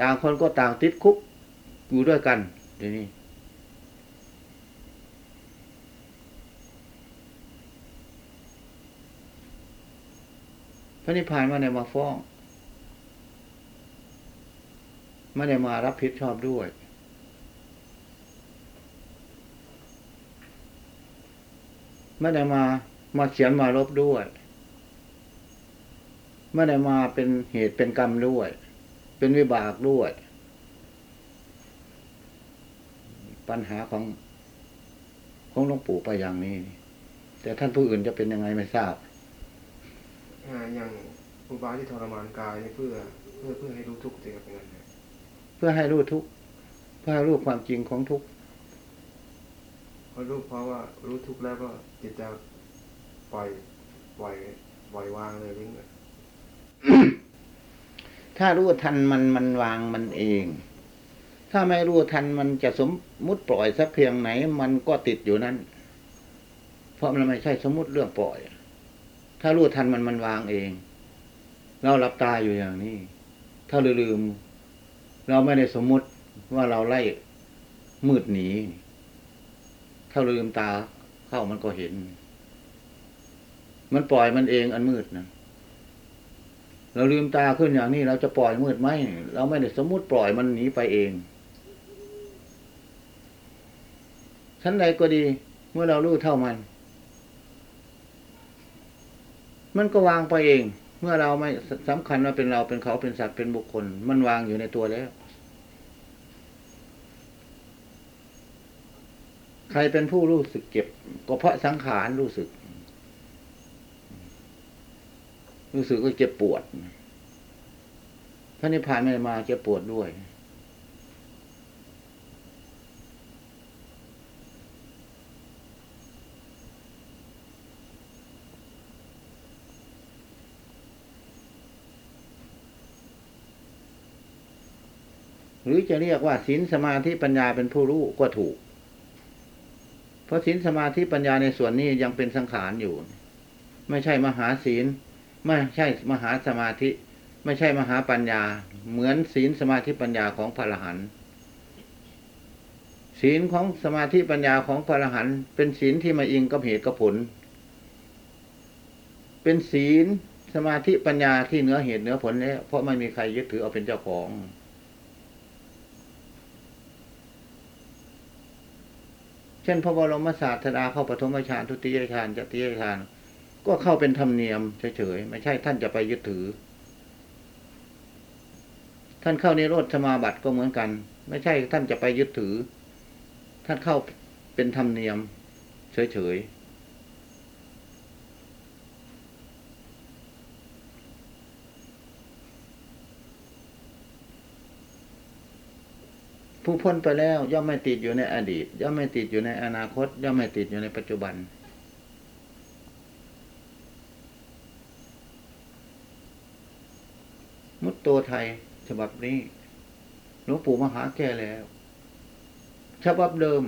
S1: ต่างคนก็ต่างติดคุกอยู่ด้วยกันเดี๋ยวนี้พระนิพพานมาได้มาฟ้องไม่ได้มารับผิดชอบด้วย ไม่ได้มามาเขียนมาลบด้วย ไม่ได้มาเป็นเหตุเป็นกรรมด้วย เป็นวิบากด้วย ปัญหาของของหลวงปู่ไปอย่างนี้ แต่ท่านผู้อื่นจะเป็นยังไงไม่ทราบ
S3: อ่าอย่างอุบายที่ทรมานกายนี่เพื่อ เพื่อเพื่อให้รู้ทุกข์จริงเป็นไงเนี่ย
S1: เพื่อให้รู้ทุกข์เพื่อให้รู้ความจริงของทุกข์
S3: พอรู้เพราะว่ารู้ทุกข์แล้วก็ จิตจะปล่อยปล่อยปล่อยวางเลยวิ่งเลย
S1: ถ้ารู้ทันมันมันวางมันเอง ถ้าไม่รู้ทันมันจะสมมุติปล่อยสักเพียงไหน มันก็ติดอยู่นั้น เพราะมันไม่ใช่สมมุติเรื่องปล่อย ถ้ารู้ทันมันมันวางเอง เราหลับตาอยู่อย่างนี้ ถ้าลืม เราไม่ได้สมมุติว่าเราไล่มืดหนี ถ้าลืมตา เข้ามันก็เห็น มันปล่อยมันเองอันมืดนะเราลืมตาขึ้นอย่างนี้ เราจะปล่อยมืดไหมเราไม่ได้สมมติปล่อยมันหนีไปเองชั้นใดก็ดี เมื่อเรารู้เท่ามัน มันก็วางไปเอง เมื่อเราไม่สำคัญว่าเป็นเราเป็นเขาเป็นสัตว์เป็นบุคคล มันวางอยู่ในตัวแล้ว ใครเป็นผู้รู้สึกเจ็บ ก็เพราะสังขารรู้สึก รู้สึกก็เจ็บปวดพระนิพพานไม่มาเจ็บปวดด้วย หรือจะเรียกว่าศีลสมาธิปัญญาเป็นผู้รู้ก็ถูก เพราะศีลสมาธิปัญญาในส่วนนี้ยังเป็นสังขารอยู่ ไม่ใช่มหาศีล ไม่ใช่มหาสมาธิ ไม่ใช่มหาปัญญา เหมือนศีลสมาธิปัญญาของพระอรหันต์ศีลของสมาธิปัญญาของพระอรหันต์เป็นศีลที่มาอิงกับเหตุกับผล เป็นศีลสมาธิปัญญาที่เหนือเหตุเหนือผลแล้วเพราะไม่มีใครยึดถือเอาเป็นเจ้าของ ช่นพระบรมศาสดาเข้าปฐมฌานทุติยฌานจติยฌานก็เข้าเป็นธรรมเนียมเฉยๆไม่ใช่ท่านจะไปยึดถือ ท่านเข้าในโรธสมาบัติก็เหมือนกัน ไม่ใช่ท่านจะไปยึดถือ ท่านเข้าเป็นธรรมเนียมเฉยๆ ผู้พ้นไปแล้ว ย่อมไม่ติดอยู่ในอดีต ย่อมไม่ติดอยู่ในอนาคต ย่อมไม่ติดอยู่ในปัจจุบัน มุตโตไทย ฉบับนี้หลวงปู่มหาแก้แล้ว ฉบับเดิม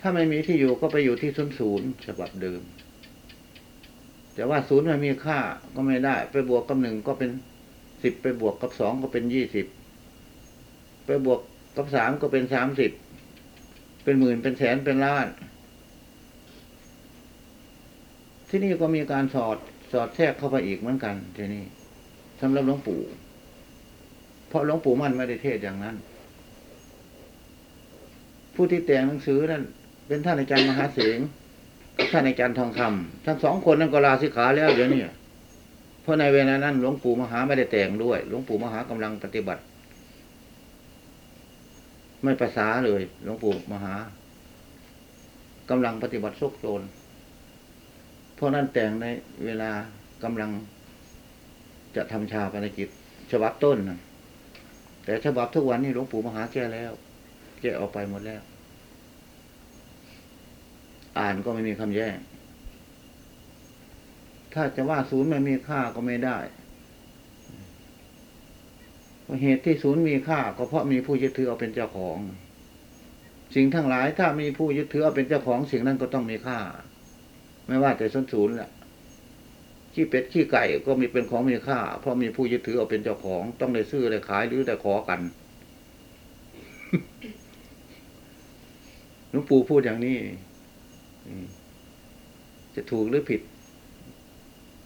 S1: ถ้าไม่มีที่อยู่ก็ไปอยู่ที่ศูนย์ศูนย์ฉบับเดิม แต่ว่าศูนย์ไม่มีค่าก็ไม่ได้ ไปบวกกับหนึ่งก็เป็นสิบไปบวกกับสองก็เป็นยี่สิบ ไปบวกกับสามก็เป็นสามสิบ เป็นหมื่นเป็นแสนเป็นล้าน ที่นี่ก็มีการสอดสอดแทรกเข้าไปอีกเหมือนกันทีนี้สำหรับหลวงปู่ เพราะหลวงปู่มั่นไม่ได้เทศอย่างนั้น ผู้ที่แต่งหนังสือนั่นเป็นท่านอาจารย์มหาเสงกับท่านอาจารย์ทองคำทั้งสองคนนั้นก็ลาสิกขาแล้วเดี๋ยวนี้เพราะในเวลานั้นหลวงปู่มหาไม่ได้แต่งด้วย หลวงปู่มหากำลังปฏิบัติ ไม่ภาษาเลยหลวงปู่มหากำลังปฏิบัติโชคโจรเพราะนั้นแต่งในเวลากำลังจะทำชาปนกิจ ฉบับต้นนะแต่ฉบับทุกวันนี้หลวงปู่มหาแก้แล้ว แก้ออกไปหมดแล้ว อ่านก็ไม่มีคำแย้งถ้าจะว่าศูนย์ไม่มีค่าก็ไม่ได้ เหตุที่ศูนย์มีค่าก็เพราะมีผู้ยึดถือเอาเป็นเจ้าของ สิ่งทั้งหลายถ้ามีผู้ยึดถือเอาเป็นเจ้าของสิ่งนั้นก็ต้องมีค่า ไม่ว่าแต่ส้นศูนย์แหละขี้เป็ดขี้ไก่ก็มีเป็นของมีค่า เพราะมีผู้ยึดถือเอาเป็นเจ้าของ ต้องได้ซื้อได้ขายหรือได้ขอกันหลวงปู่พูดอย่างนี้จะถูกหรือผิด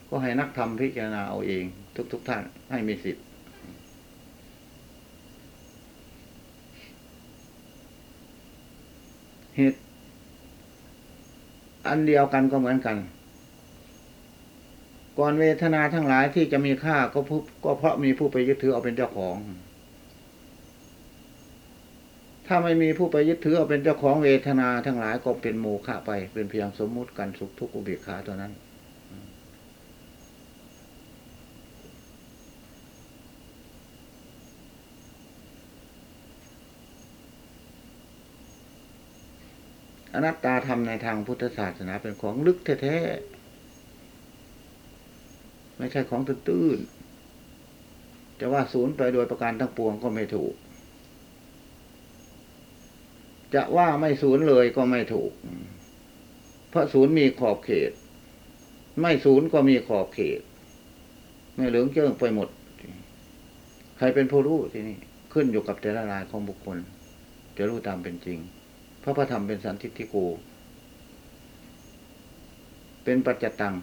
S1: ก็ให้นักธรรมพิจารณาเอาเอง ทุกๆทท่านให้มีสิทธิ์ เหตุ อันเดียวกันก็เหมือนกัน ก่อนเวทนาทั้งหลายที่จะมีค่าก็พก็เพราะมีผู้ไปยึดถือเอาเป็นเจ้าของ ถ้าไม่มีผู้ไปยึดถือเอาเป็นเจ้าของเวทนาทั้งหลายก็เป็นโมฆะไป เป็นเพียงสมมุติกันสุขทุกข์อุเบกขาตัวนั้น นัตตาธรรมในทางพุทธศาสนาเป็นของลึกแท้ๆ ไม่ใช่ของตื้นๆ จะว่าศูนย์ไปโดยประการทั้งปวงก็ไม่ถูก จะว่าไม่ศูนย์เลยก็ไม่ถูก เพราะศูนย์มีขอบเขต ไม่ศูนย์ก็มีขอบเขต ไม่เหลืองเจิ้งไปหมด ใครเป็นผู้รู้ที่นี่ ขึ้นอยู่กับแต่ละรายของบุคคล จะรู้ตามเป็นจริง พระพระธรรมเป็นสันทิฏฐิโก เป็นปัจจตัง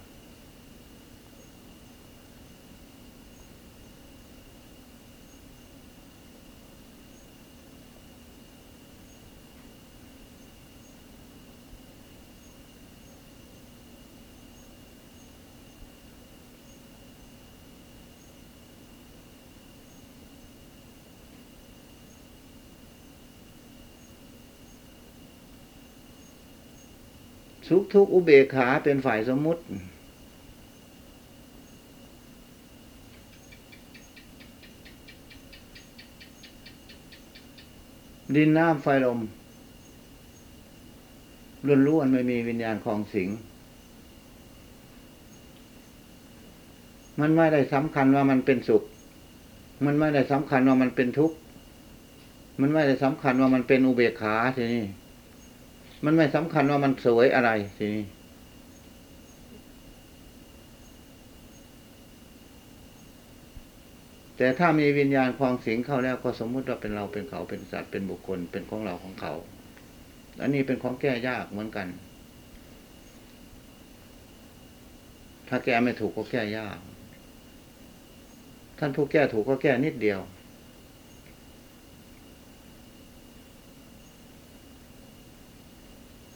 S1: สุขทุกข์อุเบกขาเป็นฝ่ายสมมุติ ดินน้ำไฟลมล้วนๆไม่มีวิญญาณคลองสิง มันไม่ได้สำคัญว่ามันเป็นสุข มันไม่ได้สำคัญว่ามันเป็นทุกข์ มันไม่ได้สำคัญว่ามันเป็นอุเบกขาทีนี้ มันไม่สำคัญว่ามันสวยอะไรทีนี้แต่ถ้ามีวิญญาณคลองสิงเข้าแล้วก็สมมุติว่าเป็นเราเป็นเขาเป็นสัตว์เป็นบุคคลเป็นของเราของเขา อันนี้เป็นของแก้ยากเหมือนกัน ถ้าแก้ไม่ถูกก็แก้ยาก ท่านผู้แก้ถูกก็แก้นิดเดียว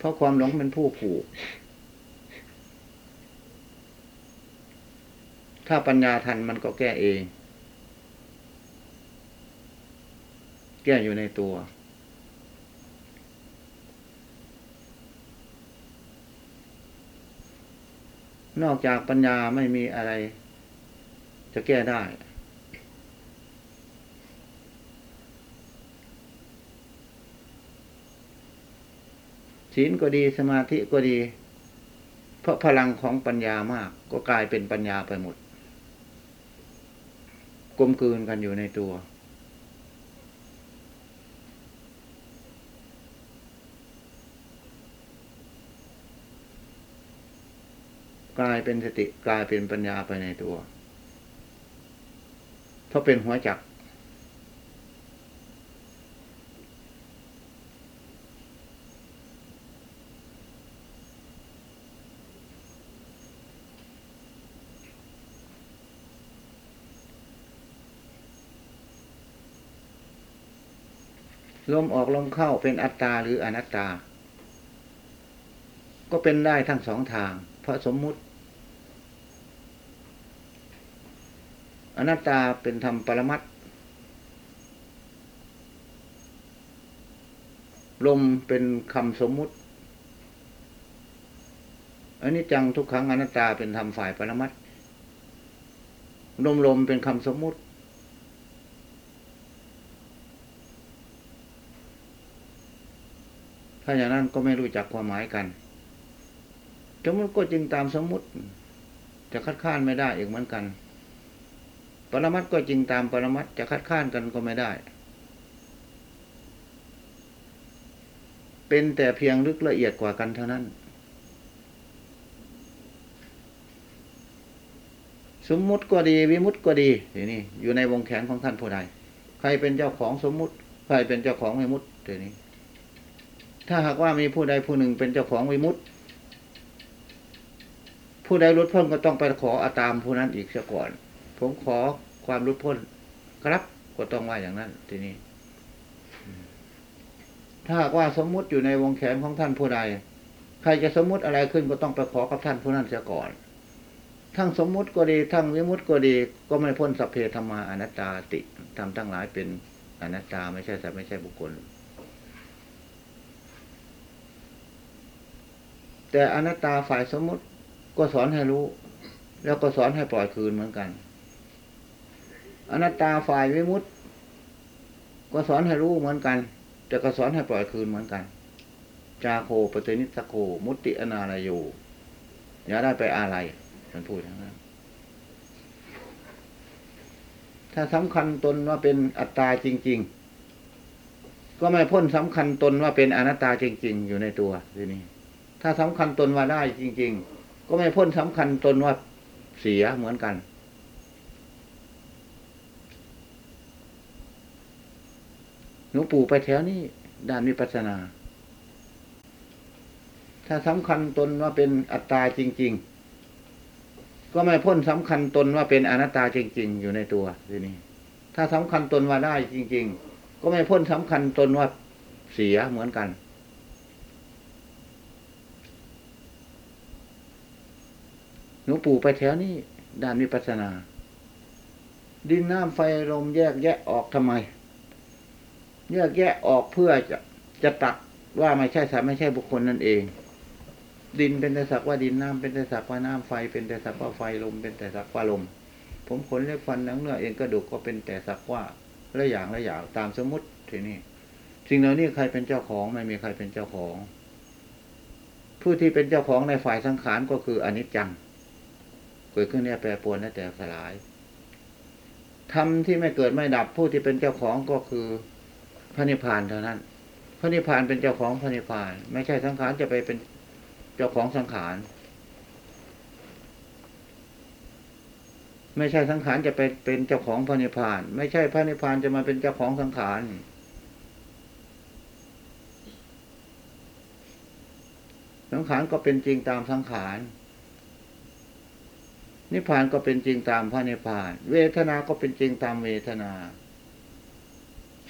S1: เพราะความหลงเป็นผู้ผูก ถ้าปัญญาทันมันก็แก้เอง แก้อยู่ในตัว นอกจากปัญญาไม่มีอะไร จะแก้ได้ ศีลก็ดีสมาธิก็ดี เพราะพลังของปัญญามาก ก็กลายเป็นปัญญาไปหมด กลมกลืนกันอยู่ในตัว กลายเป็นสติกลายเป็นปัญญาไปในตัว เพราะเป็นหัวจักร ลมออกลมเข้าเป็นอัตตาหรืออนัตตา ก็เป็นได้ทั้งสองทาง เพราะสมมุติ อนัตตาเป็นธรรมปรมัตลมเป็นคำสมมุติอันนี้จังทุกครั้งอนัตตาเป็นธรรมฝ่ายปรมัตลมลมเป็นคำสมมุติ ถ้าอย่างนั้นก็ไม่รู้จักความหมายกัน สมมติก็จึงตามสมมติ จะคัดค้านไม่ได้อีกเหมือนกัน ปรมัตก็จริงตามปรมัตจะคัดค้านกันก็ไม่ได้ เป็นแต่เพียงลึกละเอียดกว่ากันเท่านั้น สมมุติก็ดีวิมุตติก็ดีทีนี้อยู่ในวงแขนของท่านผู้ใด ใครเป็นเจ้าของสมมุติ ใครเป็นเจ้าของวิมุตติทีนี้ ถ้าหากว่ามีผู้ใดผู้หนึ่งเป็นเจ้าของวิมุตติผู้ใดรุดพ้นก็ต้องไปขออาตามผู้นั้นอีกเสียก่อน ผมขอความรุดพ้นครับก็ต้องว่าอย่างนั้น ทีนี้ ถ้าหากว่าสมมุติอยู่ในวงแขนของท่านผู้ใด ใครจะสมมุติอะไรขึ้นก็ต้องไปขอกับท่านผู้นั้นเสียก่อน ทั้งสมมุติก็ดี ทั้งวิมุติก็ดี ก็ไม่พ้นสัพเพธรรมาอนัตตาติทำทั้งหลายเป็นอนัตตาไม่ใช่สัตว์ไม่ใช่บุคคล แต่อนัตตาฝ่ายสมมติก็สอนให้รู้ แล้วก็สอนให้ปล่อยคืนเหมือนกัน อนัตตาฝ่ายวิมุตติ ก็สอนให้รู้เหมือนกัน แต่ก็สอนให้ปล่อยคืนเหมือนกัน จาโคปฏินิสโค มุตติอนาลโยอย่าได้ไปอะไรมันพูดอย่างนั้นถ้าสำคัญตนว่าเป็นอัตตาจริง ๆ ก็ไม่พ้นสำคัญตนว่าเป็นอนัตตาจริง ๆ อยู่ในตัวทีนี้ ถ้าสำคัญตนว่าได้จริง ๆ ก็ไม่พ้นสำคัญตนว่าเสียเหมือนกัน หลวงปู่ไปแถวนี้ด้านวิปัสสนา ถ้าสำคัญตนว่าเป็นอัตตาจริง ๆ ก็ไม่พ้นสำคัญตนว่าเป็นอนัตตาจริง ๆ อยู่ในตัวทีนี้ ถ้าสำคัญตนว่าได้จริง ๆ ก็ไม่พ้นสำคัญตนว่าเสียเหมือนกัน หลวงปู่ไปแถวนี้ด้านวิปัสนา ดินน้ำไฟลมแยกแยะออกทำไม แยกแยะออกเพื่อจะจะตัดว่าไม่ใช่สัตว์ไม่ใช่บุคคลนั่นเอง ดินเป็นแต่สักว่าดินน้ำเป็นแต่สักว่าน้ำไฟ เป็นแต่สักว่าไฟลม เป็นแต่สักว่าลม ผมขนเล็บฟันหนังเนื้อเอ็นกระดูกก็เป็นแต่สักว่าละอย่างละอย่างตามสมมติทีนี้สิ่งเหล่านี้ใครเป็นเจ้าของไม่มีใครเป็นเจ้าของ ผู้ที่เป็นเจ้าของในฝ่ายสังขารก็คืออนิจจัง เกิดขึ้นเนี่ยแปรปรวนและแตกสลายธรรมที่ไม่เกิดไม่ดับผู้ที่เป็นเจ้าของก็คือพระนิพพานเท่านั้น พระนิพพานเป็นเจ้าของพระนิพพาน ไม่ใช่สังขารจะไปเป็นเจ้าของสังขาร ไม่ใช่สังขารจะไปเป็นเจ้าของพระนิพพาน ไม่ใช่พระนิพพานจะมาเป็นเจ้าของสังขารสังขารก็เป็นจริงตามสังขาร นิพพานก็เป็นจริงตามพระนิพพาน เวทนาก็เป็นจริงตามเวทนา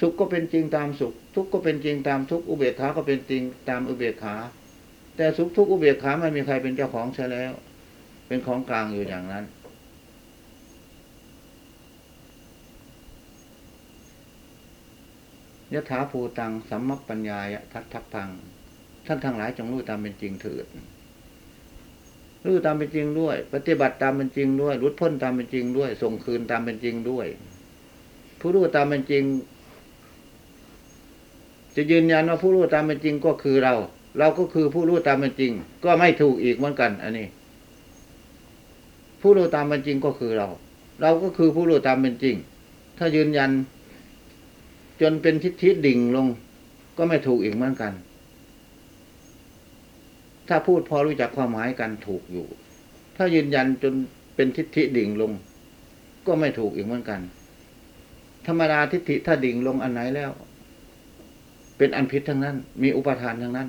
S1: สุขก็เป็นจริงตามสุข ทุกข์ก็เป็นจริงตามทุกข์อุเบกขาก็เป็นจริงตามอุเบกขา แต่สุขทุกข์อุเบกขาไม่มีใครเป็นเจ้าของใช่แล้ว เป็นของกลางอยู่อย่างนั้น ยถาภูตังสัมมปัญญายะทัตทัพพัง ท่านทั้งหลายจงรู้ตามเป็นจริงเถิด รู้ตามเป็นจริงด้วย ปฏิบัติตามเป็นจริงด้วยรุดพ้นตามเป็นจริงด้วย ส่งคืนตามเป็นจริงด้วย ผู้รู้ตามเป็นจริง จะยืนยันว่าผู้รู้ตามเป็นจริงก็คือเรา เราก็คือผู้รู้ตามเป็นจริง ก็ไม่ถูกอีกเหมือนกัน อันนี้ ผู้รู้ตามเป็นจริงก็คือเรา เราก็คือผู้รู้ตามเป็นจริง ถ้ายืนยัน จนเป็นทิฏฐิดิ่งลง ก็ไม่ถูกอีกเหมือนกัน ถ้าพูดพอรู้จักความหมายกันถูกอยู่ ถ้ายืนยันจนเป็นทิฏฐิดิ่งลง ก็ไม่ถูกอีกเหมือนกัน ธรรมดาทิฏฐิถ้าดิ่งลงอันไหนแล้ว เป็นอันพิษทั้งนั้น มีอุปทานทั้งนั้น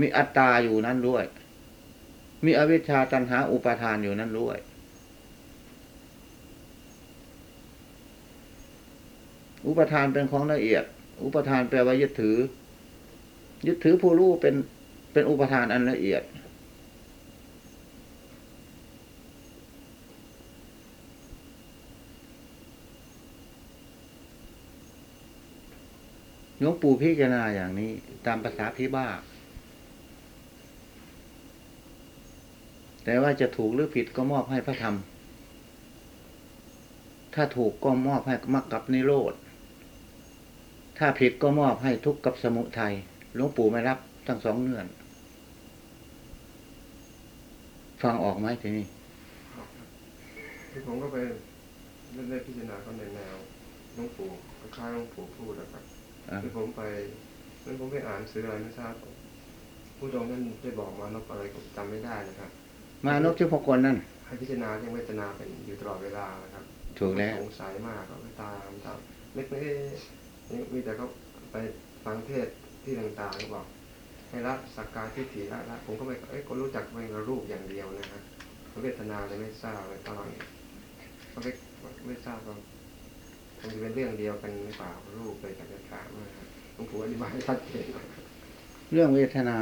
S1: มีอัตตาอยู่นั้นด้วย มีอวิชชาตันหาอุปทานอยู่นั้นด้วยอุปทานเป็นของละเอียด อุปทานแปลว่ายึดถือ ยึดถือผู้รู้เป็นเป็นอุปทานอันละเอียด หลวงปู่พิจารณาอย่างนี้ ตามภาษาพิบ้า แต่ว่าจะถูกหรือผิดก็มอบให้พระธรรม ถ้าถูกก็มอบให้มรรคกับนิโรธ ถ้าผิดก็มอบให้ทุกข์กับสมุทัย หลวงปู่ไม่รับทั้งสองเงื่อน ฟังออกไหมทีนี้
S3: ที่ผมก็ไปเล่นได้พิจารณาก็ในแนวหลวงปู่คล้ายๆหลวงปู่พูดนะครับ
S1: อ่า
S3: ที่ผมไปนั้นผมไปอ่านซื้ออะไรไม่ทราบผู้ตรงนั้นได้บอกมานกอะไรผมจำไม่ได้นะครับ
S1: มานพที่พกลนั่น
S3: ให้พิจารณาเรื่องเวทนาเป็นอยู่ตลอดเวลานะครับ
S1: ถูกแล้ว
S3: สงสัยมากก็ไปตามตามนึกว่าเอ๊ะนี่มีแต่เขาไปฟังเทศน์ ที่ต่างๆก็บอกให้ละสักการทิฏฐิละละผมก็ไม่เอ้ยก็รู้จักเพียงรูปอย่างเดียวนะฮะเวทนาเลยไม่ทราบเลยตอนหลังก็ไม่ไม่ทราบว่ามันจะเป็นเรื่องเดียวกันหรือเปล่ารูปเลยกับสังขารนะครับหลวงปู่อธิบายให้ชัดเจนหน่อย
S1: เรื่องเวทนา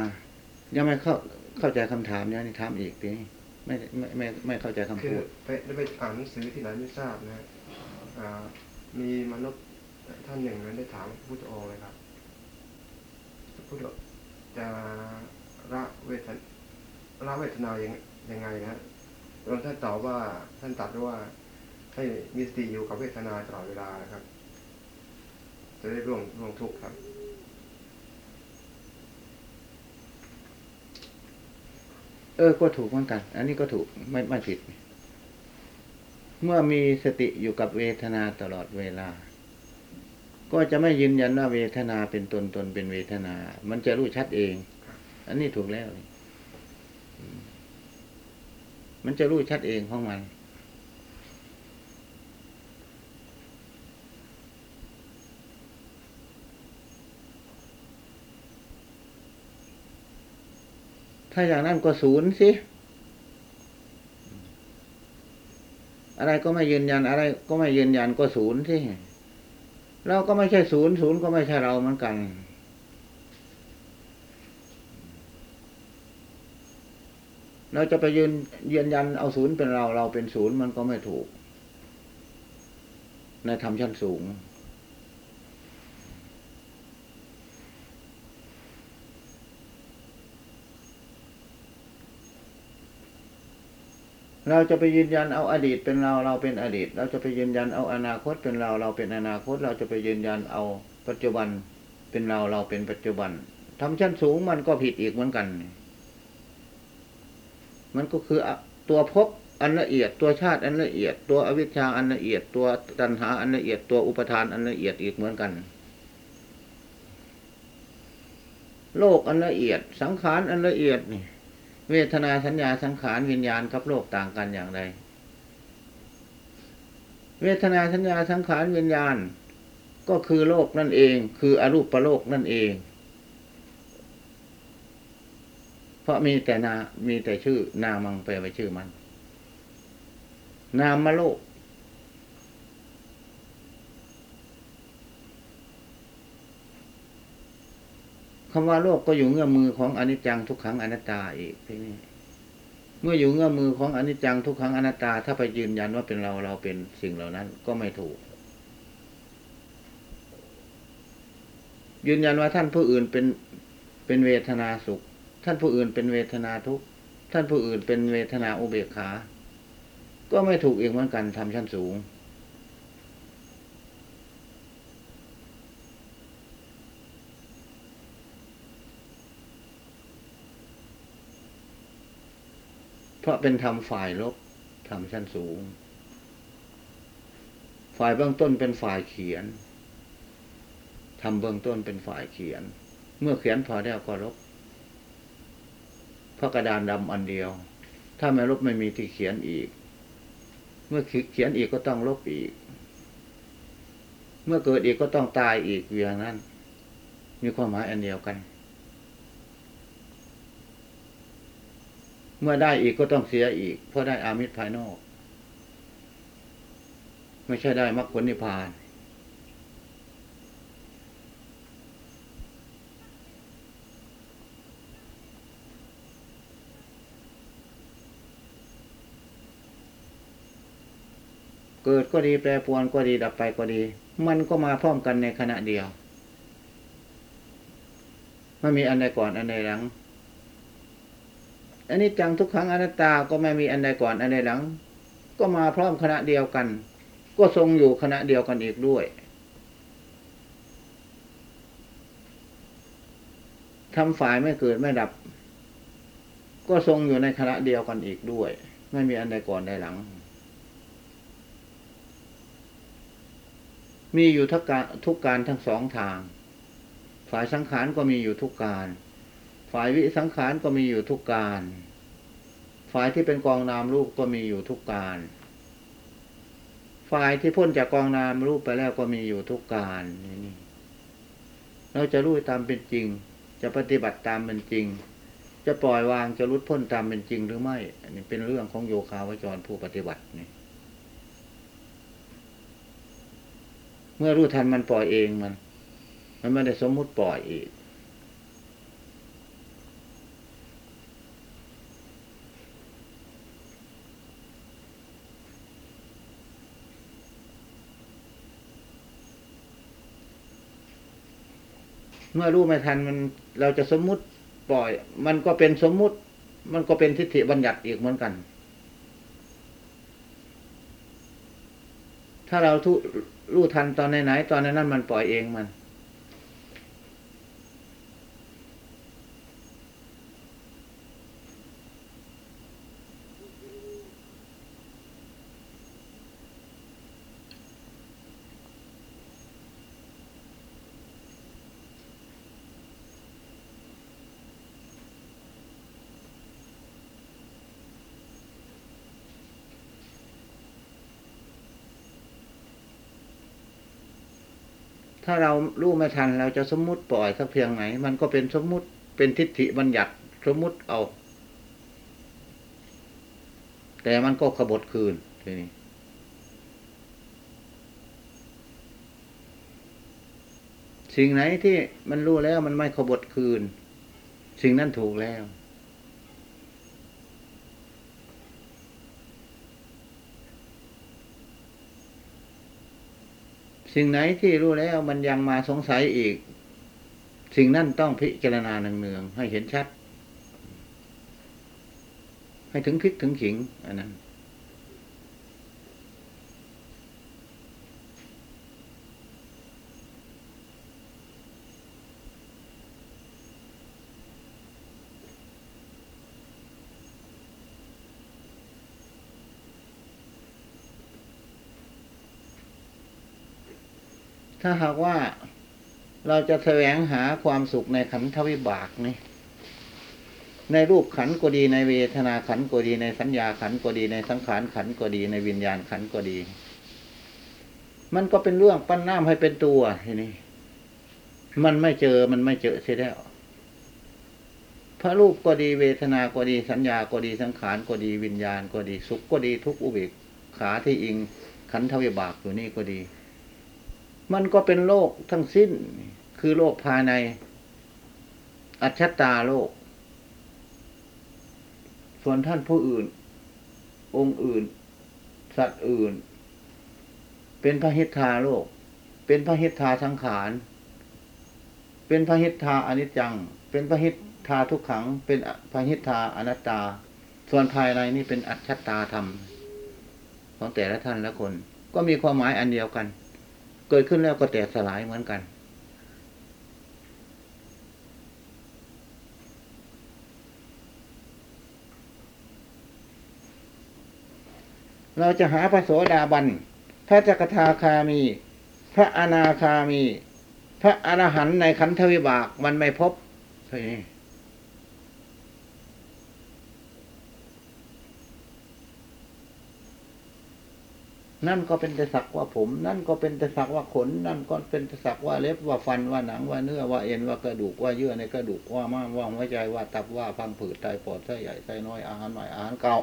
S1: ยังไม่เข้าเข้าใจคำถามเนี่ยนี่ถามอีกทีนี้ไม่ไม่ไม่ไม่เข้าใจคำ
S3: คื
S1: พู
S3: อ
S1: ด
S3: ไปได้ไปอ่านหนังสือที่ไหนไม่ทราบนะฮะอ่ามีมนุษย์ท่านหนึ่งนั้นได้ถามพระพุทธองค์เลยครับ พุทธจะละเวทละเวทนาอยังยังไงนะฮะแล้วท่านตอบว่าท่านตัดว่าให้มีสติอยู่กับเวทนาตลอดเวลานะครับ จะได้ร่วงร่วงทุกข์ครับ
S1: เออ ก็ถูกเหมือนกัน อันนี้ก็ถูกไม่ไม่ผิด เมื่อมีสติอยู่กับเวทนาตลอดเวลา ก็จะไม่ยืนยันว่าเวทนาเป็นตนตนเป็นเวทนา มันจะรู้ชัดเอง อันนี้ถูกแล้วมมันจะรู้ชัดเองของมัน ถ้าอย่างนั้นก็ศูนย์สิอะไรก็ไม่ยืนยันอะไรก็ไม่ยืนยันก็ศูนย์สิ เราก็ไม่ใช่ศูนย์ศูนย์ก็ไม่ใช่เราเหมือนกัน เราจะไปยืนยืนยันเอาศูนย์เป็นเราเราเป็นศูนย์มันก็ไม่ถูก ในธรรมชั้นสูง เราจะไปยืนยันเอาอดีตเป็นเราเราเป็นอดีต เราจะไปยืนยันเอาอนาคตเป็นเราเราเป็นอนาคต เราจะไปยืนยันเอาปัจจุบันเป็นเราเราเป็นปัจจุบันทำชั้นสูงมันก็ผิดอีกเหมือนกัน มันก็คือตัวภพอันละเอียดตัวชาติอันละเอียด ตัวอวิชชาอันละเอียด ตัวตัณหาอันละเอียดตัวอุปทานอันละเอียดอีกเหมือนกัน โลกอันละเอียด สังขารอันละเอียดนี่ เวทนาสัญญาสังขารวิญญาณกับโลกต่างกันอย่างไร เวทนาสัญญาสังขารวิญญาณ ก็คือโลกนั่นเอง คืออรูปประโลกนั่นเอง เพราะมีแต่นา มีแต่ชื่อนามังแปลว่าชื่อมัน นามโลก คำว่าโลกก็อยู่เงื่อมือของอนิจจังทุกขังอนัตตาอีกทีนี้เมื่ออยู่เงื่อมือของอนิจจังทุกขังอนัตตา ถ้าไปยืนยันว่าเป็นเราเราเป็นสิ่งเหล่านั้นก็ไม่ถูก ยืนยันว่าท่านผู้อื่นเป็นเป็นเวทนาสุข ท่านผู้อื่นเป็นเวทนาทุกข์ท่านผู้อื่นเป็นเวทนาอุเบกขา ก็ไม่ถูกเอีกเหมือนกันทำชั้นสูง เพราะเป็นธรรมฝ่ายลบธรรมชั้นสูง ฝ่ายเบื้องต้นเป็นฝ่ายเขียนทำเบื้องต้นเป็นฝ่ายเขียน เมื่อเขียนพอแล้วก็ลบเพราะกระดานดำอันเดียว ถ้าไม่ลบไม่มีที่เขียนอีก เมื่อเขียนอีกก็ต้องลบอีก เมื่อเกิดอีกก็ต้องตายอีกอย่างนั้น มีความหมายอันเดียวกัน เมื่อได้อีกก็ต้องเสียอีก เพราะได้อามิตรภายนอก ไม่ใช่ได้มรรคผลนิพพาน เกิดก็ดีแปรปวนก็ดีดับไปก็ดี มันก็มาพร้อมกันในขณะเดียว ไม่มีอันใดก่อนอันใดหลัง อันนี้จังทุกครั้งอนัตตาก็ไม่มีอันใดก่อนอันใดหลัง ก็มาพร้อมขณะเดียวกัน ก็ทรงอยู่ขณะเดียวกันอีกด้วยทำฝ่ายไม่เกิดไม่ดับ ก็ทรงอยู่ในขณะเดียวกันอีกด้วย ไม่มีอันใดก่อนใดหลัง มีอยู่ทุกการทุกการทั้งสองทาง ฝ่ายสังขารก็มีอยู่ทุกการ ฝ่ายวิสังขารก็มีอยู่ทุกการ ฝ่ายที่เป็นกองนามรูปก็มีอยู่ทุกการ ฝ่ายที่พ้นจากกองนามรูปไปแล้วก็มีอยู่ทุกการนี่นี่เราจะรู้ตามเป็นจริง จะปฏิบัติตามเป็นจริง จะปล่อยวางจะรุดพ้นตามเป็นจริงหรือไม่อันนี้เป็นเรื่องของโยคาวจรผู้ปฏิบัตินี่เมื่อรู้ทันมันปล่อยเองมัน มันไม่ได้สมมุติปล่อยอีก เมื่อรู้ไม่ทันมันเราจะสมมุติปล่อย มันก็เป็นสมมุติ มันก็เป็นทิฏฐิบัญญัติอีกเหมือนกัน ถ้าเราทุรู้ทันตอนไหนๆตอนนั้นมันปล่อยเองมันาเรารู้ไม่ทัน เราจะสมมุติปล่อยสักเพียงไหน มันก็เป็นสมมุติเป็นทิฏฐิบัญญัติสมมุติเอา แต่มันก็ขบฏคืนทีนี้สิ่งไหนที่มันรู้แล้วมันไม่ขบฏคืน สิ่งนั้นถูกแล้ว สิ่งไหนที่รู้แล้วมันยังมาสงสัยอีก สิ่งนั้นต้องพิจารณาเนืองๆให้เห็นชัด ให้ถึงพลิกถึงขิงอันนั้น ถ้าหากว่าเราจะแสวงหาความสุขในขันธวิบากนี่ ในรูปขันก็ดีในเวทนาขันก็ดีในสัญญาขันก็ดีในสังขารขันก็ดีในวิญญาณขันก็ดี มันก็เป็นเรื่องปั้นน้ำให้เป็นตัวทีนี้มันไม่เจอมันไม่เจอเสียแล้วพระรูปก็ดีเวทนาก็ดีสัญญาก็ดีสังขารก็ดีวิญญาณก็ดี สุขก็ดีทุกอุเบกขาที่อิงขันธวิบากอยู่นี่ก็ดี มันก็เป็นโลกทั้งสิ้น คือโลกภายใน อัจฉตาโลก ส่วนท่านผู้อื่น องค์อื่น สัตว์อื่น เป็นพระหิทธาโลก เป็นพระหิทธาสังขารเป็นพระหิทธาอนิจจัง เป็นพระหิทธาทุกขัง เป็นพระหิทธาอนัตตา ส่วนภายในนี่เป็นอัจฉตาธรรม ของแต่ละท่านละคน ก็มีความหมายอันเดียวกัน เกิดขึ้นแล้วก็แตกสลายเหมือนกัน เราจะหาพระโสดาบัน พระจักทาคามี พระอนาคามี พระอรหันต์ในขันธวิบากมันไม่พบใช่ไห นั่นก็เป็นแต่สักว่าผม นั่นก็เป็นแต่สักว่าขน นั่นก็เป็นแต่สักว่าเล็บว่าฟันว่าหนังว่าเนื้อว่าเอ็นว่ากระดูกว่าเยื่อในกระดูกว่าม้ามว่าหัวใจว่าตับว่าพังผืดไตปอดไส้ใหญ่ไส้น้อยอาหารใหม่อาหารเก่า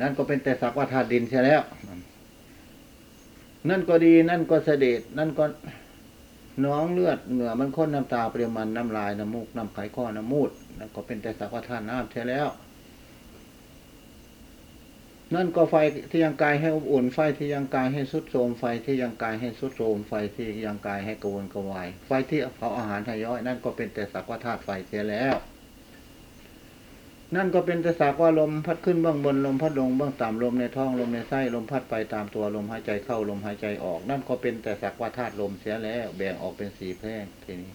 S1: นั่นก็เป็นแต่สักว่าธาตุดินใช่แล้ว นั่นก็ดี นั่นก็เสด็จ นั่นก็น้องเลือดเหงื่อมันข้นน้ำตาเปรี้ยวมันน้ำลายน้ำมูกน้ำไขข้อน้ำมูดนั่นก็เป็นแต่สักว่าธาตุน้ำใช่แล้ว นั่นก็ไฟที่ยังกายให้อบอุ่น ไฟที่ยังกายให้สุดโทมไฟที่ยังกายให้สุดโทมไฟที่ยังกายให้กระวนกระวาย ไฟที่เผาอาหารทย่อย นั่นก็เป็นแต่สักว่าธาตุไฟเสียแล้ว นั่นก็เป็นแต่สักว่าลมพัดขึ้นเบื้องบนลมพัดลงเบื้องต่ำลมในท้องลมในไส้ลมพัดไปตามตัวลมหายใจเข้าลมหายใจออก นั่นก็เป็นแต่สักว่าธาตุลมเสียแล้ว แบ่งออกเป็นสี่แพร่งทีนี้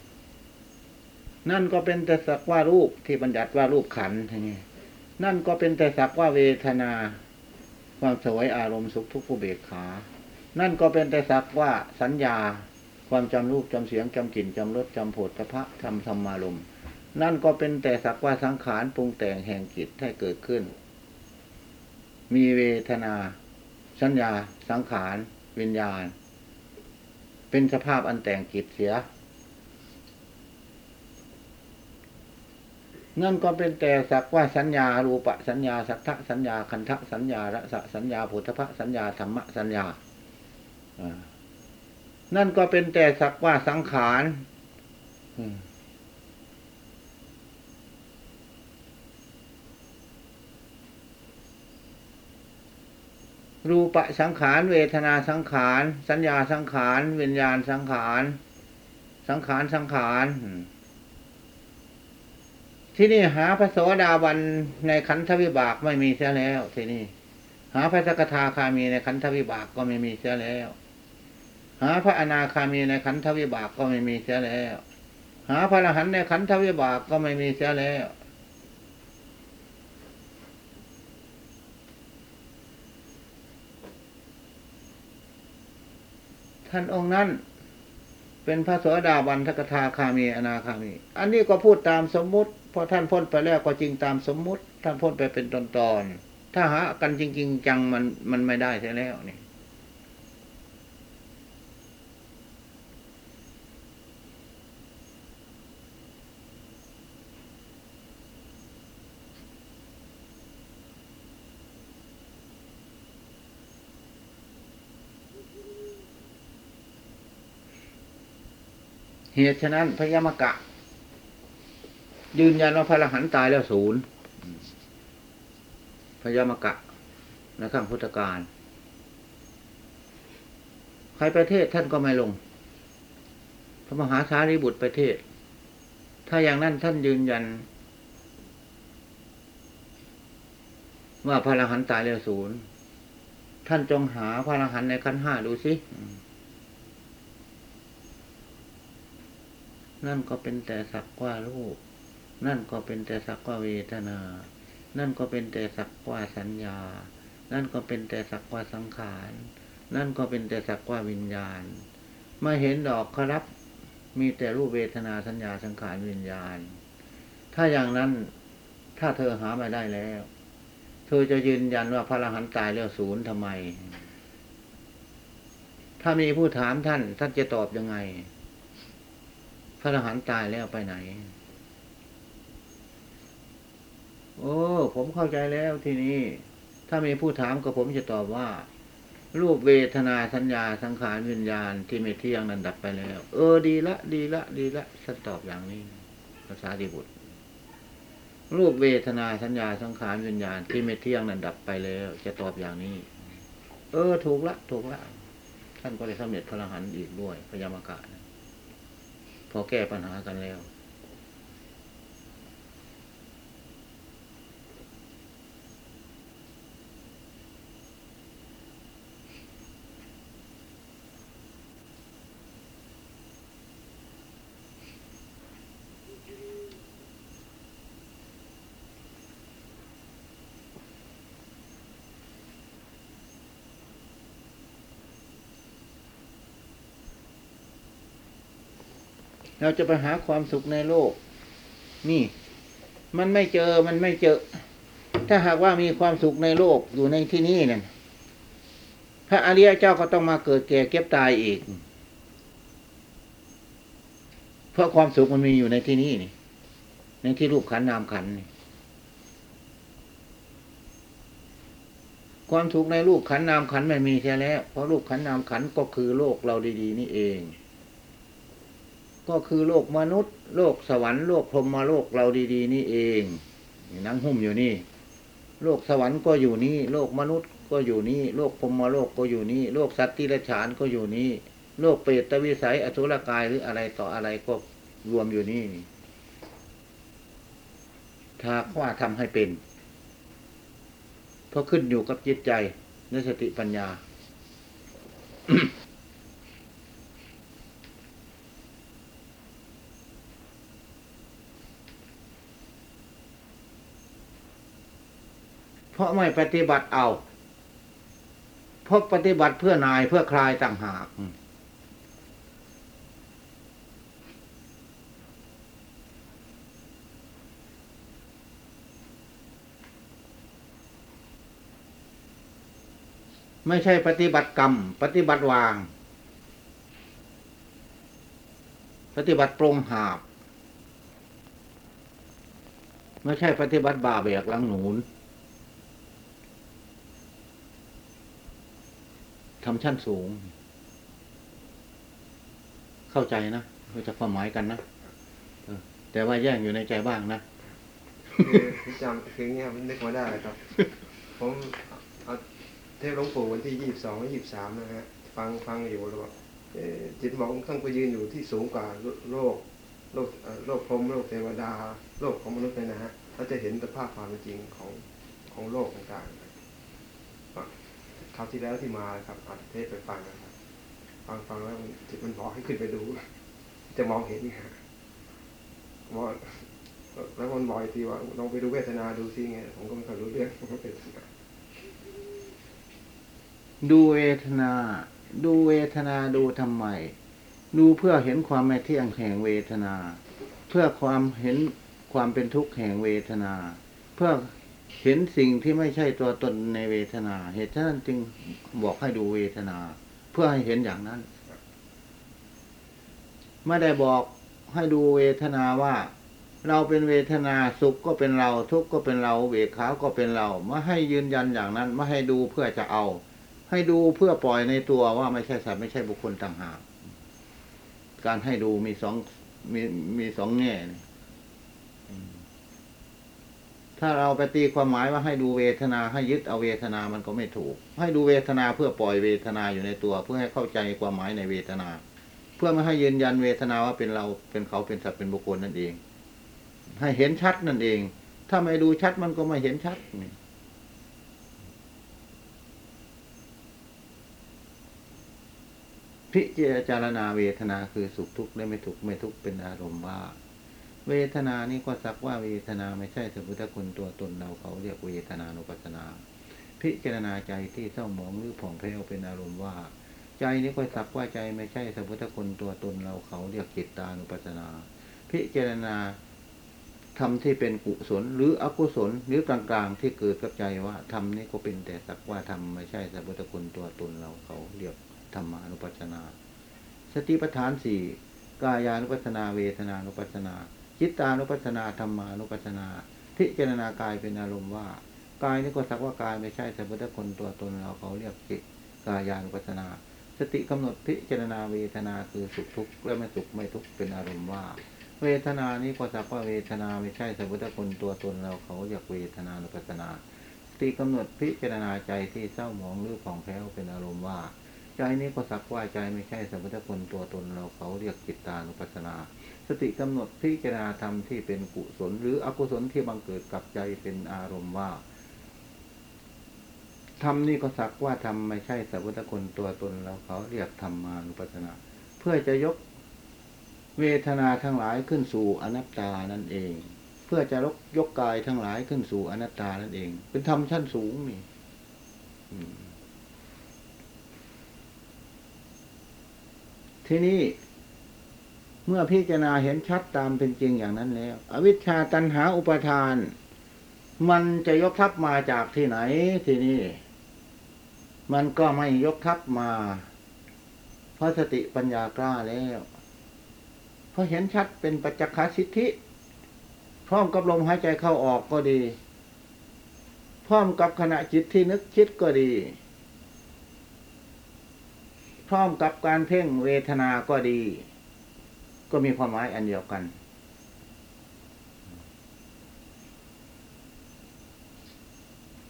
S1: นั่นก็เป็นแต่สักว่ารูปที่บัญญัติว่ารูปขันทีนี้นั่นก็เป็นแต่สักว่าเวทนา ความสวยอารมณ์สุขทุกข์ผู้เบกขา นั่นก็เป็นแต่สักว่าสัญญา ความจำรูปจำเสียงจำกลิ่นจำรสจำโผฏฐพะทำธรรมารมณ์นั่นก็เป็นแต่สักว่าสังขารปรุงแต่งแห่งจิตให้เกิดขึ้น มีเวทนา สัญญา สังขาร วิญญาณ เป็นสภาพอันแต่งจิตเสีย นั่นก็เป็นแต่สักว่าสัญญารูปสัญญาสัทธสัญญาคันทะสัญญารสะสัญญาผุทพะสัญญาธรรมะสัญญานั่นก็เป็นแต่สักว่าสังขารรูปสังขาร เวทนาสังขาร สัญญาสังขาร วิญญาณสังขาร สังขารสังขาร ที่นี่หาพระโสดาบันในขันธวิบากไม่มีเสียแล้ว ที่นี่ หาพระสกทาคามีในขันธวิบากก็ไม่มีเสียแล้ว หาพระอนาคามีในขันธวิบากก็ไม่มีเสียแล้ว หาพระอรหันต์ในขันธวิบากก็ไม่มีเสียแล้วท่านองค์นั้น เป็นพระโสดาบันทกทาคามีอนาคามี อันนี้ก็พูดตามสมมุติ พราะท่านพ้นไปแล้วก็จริงตามสมมุติ ท่านพ้นไปเป็นตอนตอนๆถ้าหากันจริง ๆ จังมันมันไม่ได้ใช่แล้วนี่เหตุฉะนั้นพระยมกะ ยืนยันว่าพระอรหันต์ตายแล้วศูนย์พระยมกะในขั้งพุทธการ ใครประเทศท่านก็ไม่ลง พระมหาสารีบุตรประเทศ ถ้าอย่างนั้นท่านยืนยัน ว่าพระอรหันต์ตายแล้วศูนย์ท่านจงหาพระอรหันต์ในขั้นห้าดูสินั่นก็เป็นแต่สักว่ารูป นั่นก็เป็นแต่สักว่าเวทนา นั่นก็เป็นแต่สักว่าสัญญา นั่นก็เป็นแต่สักว่าสังขาร นั่นก็เป็นแต่สักว่าวิญญาณ ไม่เห็นดอกครับ มีแต่รูปเวทนาสัญญาสังขารวิญญาณ ถ้าอย่างนั้นถ้าเธอหาไม่ได้แล้ว เธอจะยืนยันว่าพระอรหันต์ตายแล้วศูนย์ทำไม ถ้ามีผู้ถามท่านท่านจะตอบยังไง พระอรหันต์ตายแล้วไปไหน โอ้ ผมเข้าใจแล้วทีนี้ ถ้ามีผู้ถามก็ผมจะตอบว่า รูปเวทนาสัญญาสังขารวิญญาณที่ไม่เที่ยงนั้นดับไปแล้ว เออดีละ ดีละ ดีละฉันตอบอย่างนี้ภาษาดีบุตร รูปเวทนาสัญญาสังขารวิญญาณที่ไม่เที่ยงนั้นดับไปแล้ว จะตอบอย่างนี้ เออ ถูกละ ถูกละท่านก็ได้สำเร็จพระรหันต์อีกด้วยพยามากะนะพอแก้ปัญหากันแล้ว เราจะไปหาความสุขในโลก นี่ มันไม่เจอมันไม่เจอ ถ้าหากว่ามีความสุขในโลกอยู่ในที่นี่นั่นพระอริยเจ้าก็ต้องมาเกิดแก่เก็บตายอีกเพราะความสุขมันมีอยู่ในที่นี่นี่ ในที่รูปขันนามขันนี่ความสุกข์ในรูปขันนามขันไม่มีใช่แล้ว เพราะรูปขันนามขันก็คือโลกเราดี ๆ นี่เอง ก็คือโลกมนุษย์ โลกสวรรค์โลกพรหมโลกเราดี ๆ นี่เองนั่งหุ้มอยู่นี่ โลกสวรรค์ก็อยู่นี่ โลกมนุษย์ก็อยู่นี่โลกพรหมโลกก็อยู่นี่โลกสัตว์ที่ละฉานก็อยู่นี่โลกเปรตวิสัยอสุรกายหรืออะไรต่ออะไรก็รวมอยู่นี่ถ้าว่าทำให้เป็นเพราะขึ้นอยู่กับจิตใจและสติปัญญา ราะไม่ปฏิบัติเอาเพราะปฏิบัติเพื่อนายเพื่อคลายต่างหากไม่ใช่ปฏิบัติกรรม ปฏิบัติวาง ปฏิบัติปรงหาบ ไม่ใช่ปฏิบัติบาแบกลังหนุน ทำชั้นสูง เข้าใจนะเข้าใจความหมายกันนะเออแต่ว่าแย่งอยู่ในใจบ้างนะ
S3: คือคือจำคือเงี้ยนึกมาได้ครับ ผมเอาเทพหลวงปู่วันที่ยี่สิบสองยี่สิบสามนะฮะฟังฟังอยู่แล้วบอกเอ่อจิตบอกต้องไปยืนอยู่ที่สูงกว่าโลกโลกโลกพรมโลกเทวดา โลกของมนุษย์เนี่ยนะฮะเราจะเห็นสภาพความเป็นจริงของของโลกต่างๆ ราวที่แล้วที่มาครับอัดเทปไปฟังนะครับ ฟังฟังแล้วจิตมันบอกให้ขึ้นไปดู จะมองเห็นฮะบอกแล้วมันบอกทีว่าลองไปดูเวทนาดูซิไงผมก็ไม่เคยรู้เรื่องเวทนา
S1: ดูเวทนา ดูเวทนาดูทำไม ดูเพื่อเห็นความไม่เที่ยงแห่งเวทนา เพื่อความเห็นความเป็นทุกข์แห่งเวทนา เพื่อ เห็นสิ่งที่ไม่ใช่ตัวตนในเวทนา เหตุฉะนั้นจึงบอกให้ดูเวทนา เพื่อให้เห็นอย่างนั้น ไม่ได้บอกให้ดูเวทนาว่า เราเป็นเวทนาสุขก็เป็นเราทุกข์ก็เป็นเราเวขาก็เป็นเราไม่ให้ยืนยันอย่างนั้นไม่ให้ดูเพื่อจะเอา ให้ดูเพื่อปล่อยในตัวว่าไม่ใช่สัตว์ไม่ใช่บุคคลต่างหากการให้ดูมีสองมีมีสองแง่ ถ้าเราไปตีความหมายว่าให้ดูเวทนาให้ยึดเอาเวทนามันก็ไม่ถูก ให้ดูเวทนาเพื่อปล่อยเวทนาอยู่ในตัว เพื่อให้เข้าใจความหมายในเวทนา เพื่อไม่ให้ยืนยันเวทนาว่าเป็นเราเป็นเขาเป็นสัตว์เป็นบุคคลนั่นเอง ให้เห็นชัดนั่นเอง ถ้าไม่ดูชัดมันก็ไม่เห็นชัดนี่พิจารณาเวทนาคือสุขทุกข์และไม่ทุกข์ไม่ทุกข์เป็นอารมณ์ว่า เวทนานี้ก็สักว่าเวทนาไม่ใช่สมมติคุณตัวตนเราเขาเรียกเวทนานุปัสนา พิจารณาใจที่เศร้าหมองหรือผ่องแผ้วเป็นอารมณ์ว่า ใจนี้ก็สักว่าใจไม่ใช่สัพพุทธคนตัวตนเราเขาเรียกจิตตานุปัสนา พิจารณาทำที่เป็นกุศลหรืออกุศลหรือกลางๆที่เกิดกับใจว่าทำนี้ก็เป็นแต่สักว่าทำไม่ใช่สัพพุทธคุณตัวตนเราเขาเรียกธรรมานุปัสนา สติปัฏฐานสี่กายานุปัสนาเวทนานุปัสสนา จิตตานุปัสสนาธรรมานุปัสสนาพิจารณากายเป็นอารมณ์ว่ากายนี่ก็สักว่ากายไม่ใช่สัพพุทธคนตัวตนเราเขาเรียกจิตกายานุปัสสนา สติกำหนดพิจารณาเวทนาคือสุขทุกข์และไม่สุขไม่ทุกข์เป็นอารมณ์ว่า เวทนานี้ก็สักว่าเวทนาไม่ใช่สัพพุทธคนตัวตนเราเขาเรียกเวทนานุปัสสนา สติกำหนดพิจารณาใจที่เศร้าหมองหรือผ่องแผ้วเป็นอารมณ์ว่า ใจนี้ก็สักว่าใจไม่ใช่สัพพุทธคนตัวตนเราเขาเรียกจิตตานุปัสสนา สติกำหนดพิจารณาธรรมที่เป็นกุศล หรืออกุศลที่บังเกิดกับใจเป็นอารมณ์ว่าธรรมนี่ก็สักว่าธรรมไม่ใช่สัพพุทธคนตัวตนเราเขาเรียกธรรมานุปัสสนา เพื่อจะยกเวทนาทั้งหลายขึ้นสู่อนัตตานั่นเอง เพื่อจะยกยกกายทั้งหลายขึ้นสู่อนัตตานั่นเอง เป็นธรรมชั้นสูงนี่ อืม ที่นี้เมื่อพิจารณาเห็นชัดตามเป็นจริงอย่างนั้นแล้ว อวิชชาตันหาอุปทาน มันจะยกทัพมาจากที่ไหนที่นี้มันก็ไม่ยกทัพมา เพราะสติปัญญากล้าแล้ว เพราะเห็นชัดเป็นปัจจคสิทธิ พร้อมกับลมหายใจเข้าออกก็ดี พร้อมกับขณะจิตที่นึกคิดก็ดี พร้อมกับการเพ่งเวทนาก็ดี ก็มีความหมายอันเดียวกัน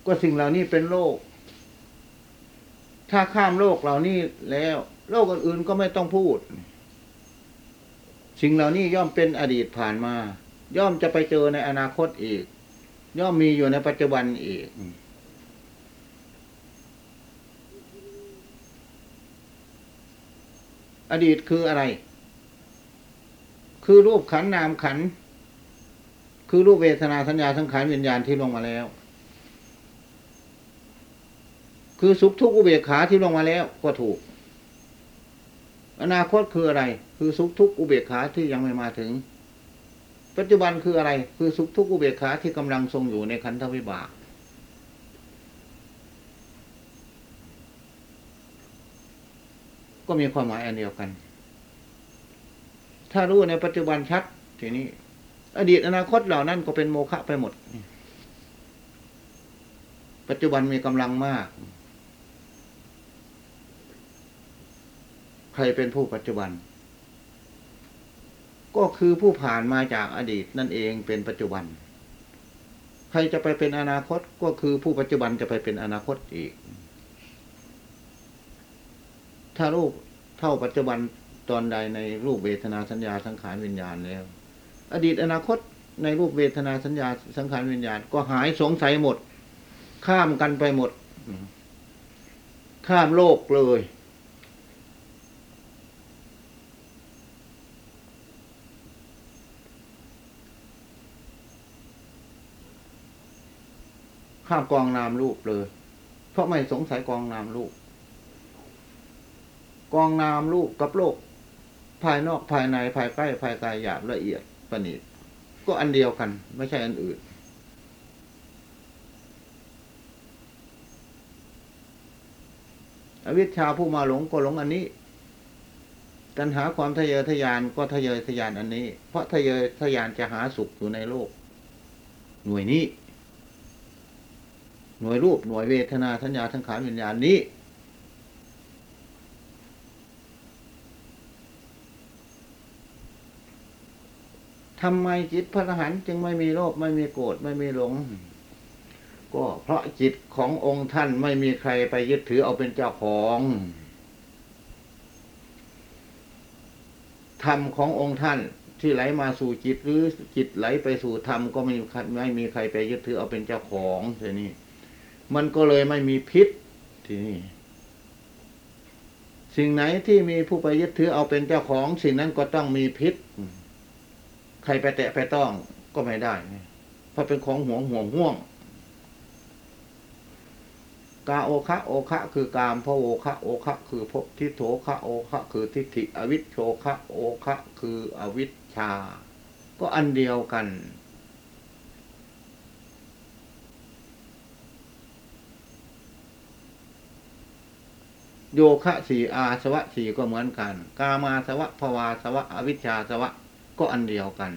S1: ก็สิ่งเหล่านี้เป็นโลก ถ้าข้ามโลกเหล่านี้แล้ว โลกอื่นๆก็ไม่ต้องพูด สิ่งเหล่านี้ย่อมเป็นอดีตผ่านมา ย่อมจะไปเจอในอนาคตอีก ย่อมมีอยู่ในปัจจุบันอีก อดีตคืออะไร คือรูปขันนามขัน คือรูปเวทนาสัญญาสังขารวิญญาณที่ลงมาแล้ว คือสุขทุกข์อุเบกขาที่ลงมาแล้วก็ถูก อนาคตคืออะไร คือสุขทุกข์อุเบกขาที่ยังไม่มาถึง ปัจจุบันคืออะไร คือสุขทุกข์อุเบกขาที่กำลังทรงอยู่ในขันธวิบาก ก็มีความหมายอันเดียวกัน ถ้ารู้ในปัจจุบันชัดทีนี้ อดีตอนาคตเหล่านั้นก็เป็นโมฆะไปหมด ปัจจุบันมีกำลังมาก ใครเป็นผู้ปัจจุบัน ก็คือผู้ผ่านมาจากอดีตนั่นเองเป็นปัจจุบัน ใครจะไปเป็นอนาคตก็คือผู้ปัจจุบันจะไปเป็นอนาคตอีก ถ้ารูปเท่าปัจจุบันตอนใดในรูปเวทนาสัญญาสังขารวิญญาณแล้ว อดีตอนาคตในรูปเวทนาสัญญาสังขารวิญญาณ ก็หายสงสัยหมด ข้ามกันไปหมด ข้ามโลกเลย ข้ามกองนามรูปเลย เพราะไม่สงสัยกองนามรูป กองนามรูปกับโลก ภายนอกภายในภายใกล้ภายไกลหยาบละเอียดประณีตก็อันเดียวกัน ไม่ใช่อันอื่น อวิชชาผู้มาหลงก็หลงอันนี้ตัณหาความทะเยอทะยานก็ทะเยอทะยานอันนี้ เพราะทะเยอทะยานจะหาสุขอยู่ในโลก หน่วยนี้ หน่วยรูปหน่วยเวทนาสัญญาทั้งขานวิญญาณนี้ ทำไมจิตพระอรหันต์จึงไม่มีโลภไม่มีโกรธไม่มีหลง ก็เพราะจิตขององค์ท่านไม่มีใครไปยึดถือเอาเป็นเจ้าของธรรมขององค์ท่านที่ไหลมาสู่จิตหรือจิตไหลไปสู่ธรรมก็ไม่มีไม่มีใครไปยึดถือเอาเป็นเจ้าของทีนี้มันก็เลยไม่มีพิษทีนี้สิ่งไหนที่มีผู้ไปยึดถือเอาเป็นเจ้าของ สิ่งนั้นก็ต้องมีพิษ ใครไปแตะไปต้องก็ไม่ได้ เพราะเป็นของห่วงห่วงห่วง กาโอคะโอคะ คือกามพระโอคะโอคะ คือภพทิโถคะโอคะ คือทิฏฐิอวิชโชคะโอคะ คืออวิชชา ก็อันเดียวกัน โยคะสี่อาสวะสี่ก็เหมือนกัน กามาสวะภวาสวะ อวิชชาสวะ ก็อันเดียวกัน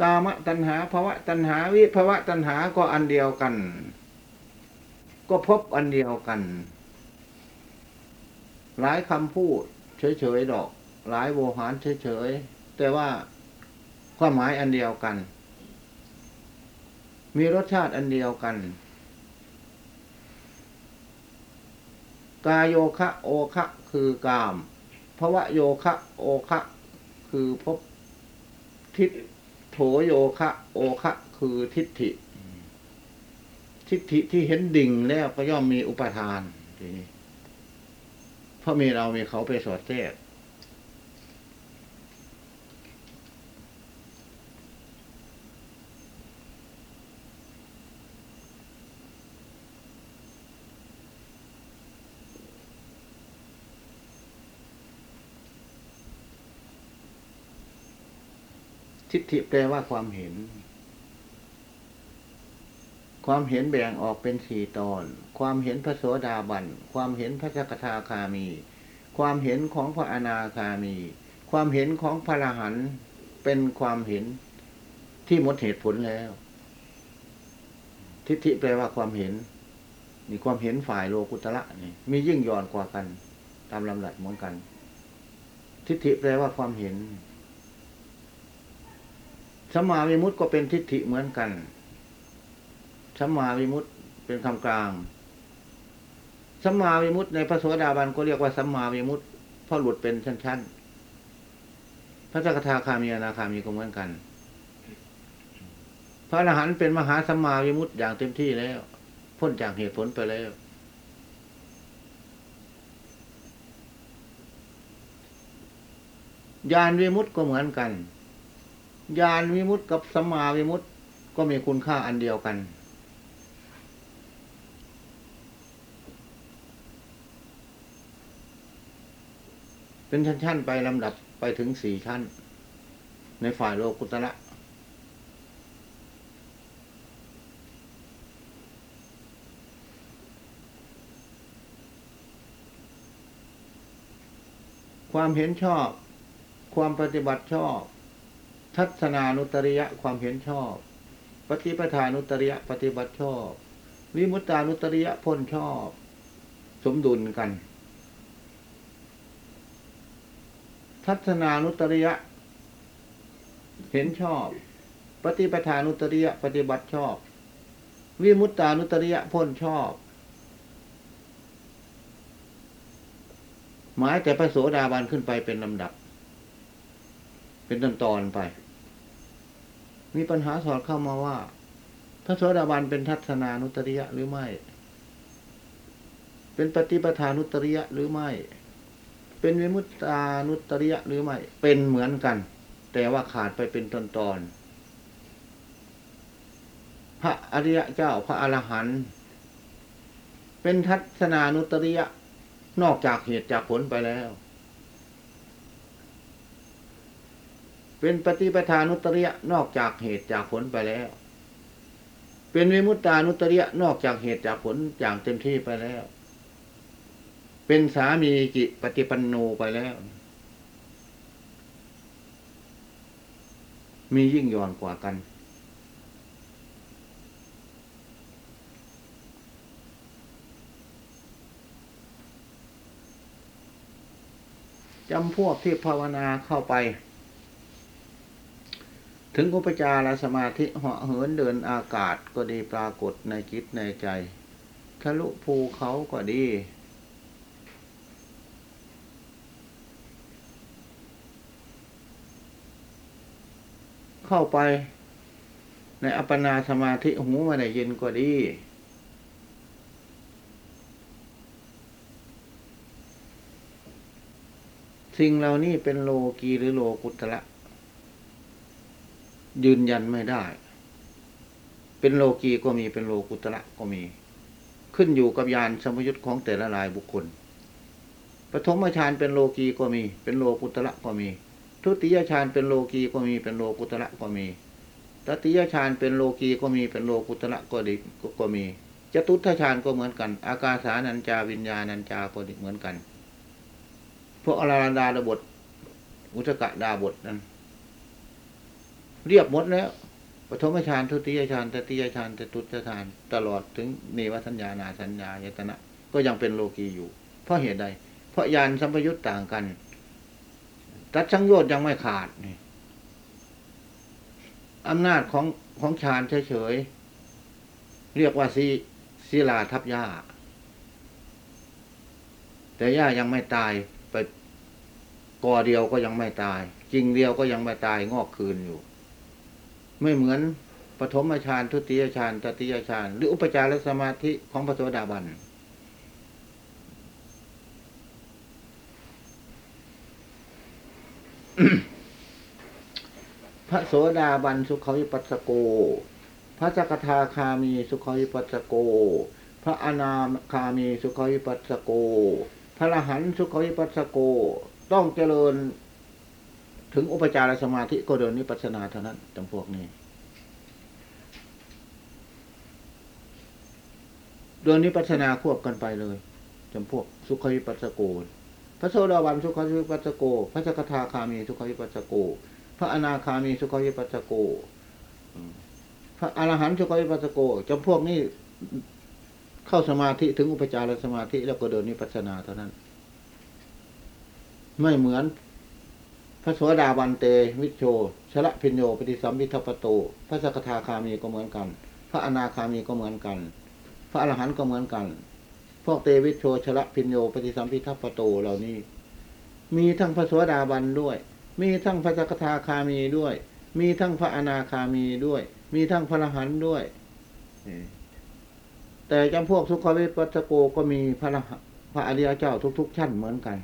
S1: กามตัณหาภวะตัณหาวิภวะตัณหาก็อันเดียวกัน ก็พบอันเดียวกัน หลายคำพูด เฉยๆดอก หลายโวหารเฉยๆ แต่ว่าความหมายอันเดียวกัน มีรสชาติอันเดียวกัน กายโยคะโอคะคือกามภวะโยคะโอคะคือพบทิฏโถโยคะโอคะคือทิฏฐิ ทิฏฐิที่เห็นดิ่งแล้วก็ย่อมมีอุปทานทีนี้เพราะมีเรามีเขาไปสอดแทรก ทิฏฐิแปลว่าความเห็น ความเห็นแบ่งออกเป็นสี่ตอน ความเห็นพระโสดาบัน ความเห็นพระสกทาคามี ความเห็นของพระอนาคามี ความเห็นของพระอรหันต์เป็นความเห็นที่หมดเหตุผลแล้ว ทิฏฐิแปลว่าความเห็นมีความเห็นฝ่ายโลกุตระนี่มียิ่งย่อนกว่ากัน ตามลำดับเหมือนกัน ทิฏฐิแปลว่าความเห็น สัมมาวิมุตติก็เป็นทิฏฐิเหมือนกันสัมมาวิมุตติเป็นคำกลางสัมมาวิมุตติในพระโสดาบันก็เรียกว่าสัมมาวิมุตติเพราะหลุดเป็นชั้นๆ พระสกทาคามีอนาคามีก็เหมือนกัน พระอรหันต์เป็นมหาสัมมาวิมุตติอย่างเต็มที่แล้ว พ้นจากเหตุผลไปแล้ว ญาณวิมุตติก็เหมือนกัน ญาณวิมุตติกับสัมมาวิมุตติก็มีคุณค่าอันเดียวกัน เป็นชั้นๆไปลำดับไปถึงสี่ชั้น ในฝ่ายโลกุตระความเห็นชอบ ความปฏิบัติชอบ ทัศนานุตริยะความเห็นชอบ ปฏิปทานุตริยะปฏิบัติชอบ วิมุตตานุตริยะพ้นชอบ สมดุลกัน ทัศนานุตริยะ เห็นชอบ ปฏิปทานุตริยะปฏิบัติชอบ วิมุตตานุตริยะพ้นชอบ หมายแต่พระโสดาบันขึ้นไปเป็นลำดับ เป็นตอนตอนไป มีปัญหาสอดเข้ามาว่า พระโสดาบันเป็นทัศนานุตริยะหรือไม่ เป็นปฏิปทานุตริยะหรือไม่ เป็นวิมุตตานุตริยะหรือไม่ เป็นเหมือนกัน แต่ว่าขาดไปเป็นตอนตอนพระอริยะเจ้าพระอรหันต์เป็นทัศนานุตริยะนอกจากเหตุจากผลไปแล้ว เป็นปฏิปทานุตริยะนอกจากเหตุจากผลไปแล้ว เป็นวิมุตตานุตริยะนอกจากเหตุจากผลอย่างเต็มที่ไปแล้ว เป็นสามีจิปฏิปันโนไปแล้ว มียิ่งย่อนกว่ากัน จำพวกที่ภาวนาเข้าไป ถึงอุปจารสมาธิเหาะเหินเดินอากาศก็ดีปรากฏในจิตในใจ ทะลุภูเขาก็ดี เข้าไปในอัปปนาสมาธิหูมาได้ยินก็ดีสิ่งเหล่านี้เป็นโลกีหรือโลกุตระ ยืนยันไม่ได้ เป็นโลกีก็มีเป็นโลกุตระก็มี ขึ้นอยู่กับยานสมยุทธ์ของแต่ละรายบุคคลปฐมฌานเป็นโลกีก็มี เป็นโลกุตระก็มี ทุติยฌานเป็นโลกีก็มี เป็นโลกุตระก็มีตติยฌานเป็นโลกีก็มี เป็นโลกุตระก็ดีก็มีจตุตถฌานก็เหมือนกัน อากาสานัญจาวิญญาณัญจาก็ดีเหมือนกัน พวกอรารันดาดบทอุทกะดาบทนั้น เรียบหมดแล้วปฐมฌานทุติยฌานตติยฌานจตุตฌานตลอดถึงเนวสัญญานาสัญญายตนะ ก็ยังเป็นโลกีอยู่ เพราะเหตุใด เพราะยานสัมปยุตต่างกัน ตัดสังโยชน์ยังไม่ขาดนี่อำนาจของของฌานเฉยๆเรียกว่าซีศิลาทับหญ้า แต่หญ้ายังไม่ตายไปกอเดียวก็ยังไม่ตาย จริงเดียวก็ยังไม่ตายงอกคืนอยู่ ไม่เหมือนปฐมฌานทุติยฌานตติยฌานหรืออุปจารสมาธิของพระโสดาบันพระโสดาบันสุขวิปัสสโก พระสกทาคามีสุขวิปัสสโก พระอนาคามีสุขวิปัสสโก พระรหันสุขวิปัสสโก ต้องเจริญ ถึงอุปจารสมาธิก็เดินนิพพานาเท่านั้นจำพวกนี้ เดินนิพพานาควบกันไปเลยจำพวกสุขวิปัสสโกพระโสดาบันสุขวิปัสสโก พระสกทาคามีสุขวิปัสสโก พระอนาคามีสุขวิปัสสโกพระอรหันต์สุขวิปัสสโกจำพวกนี้เข้าสมาธิถึงอุปจารสมาธิแล้วก็เดินนิพพานาเท่านั้น ไม่เหมือน พระโสดาบันเต วิชโชชละพิญโยปฏิสัมพิทัปโตพระสกทาคามีก็เหมือนกัน พระอนาคามีก็เหมือนกัน พระอรหันต์ก็เหมือนกัน พวกเตวิชโชชละพิญโยปฏิสัมพิทัปโตเหล่านี้ มีทั้งพระโสดาบันด้วย มีทั้งพระสกทาคามีด้วย มีทั้งพระอนาคามีด้วย มีทั้งพระอรหันต์ด้วยแต่จำพวกสุขวิปัสสโกก็มีพระอรหันต์พระอริยเจ้าทุก ๆ ชั้นเหมือนกัน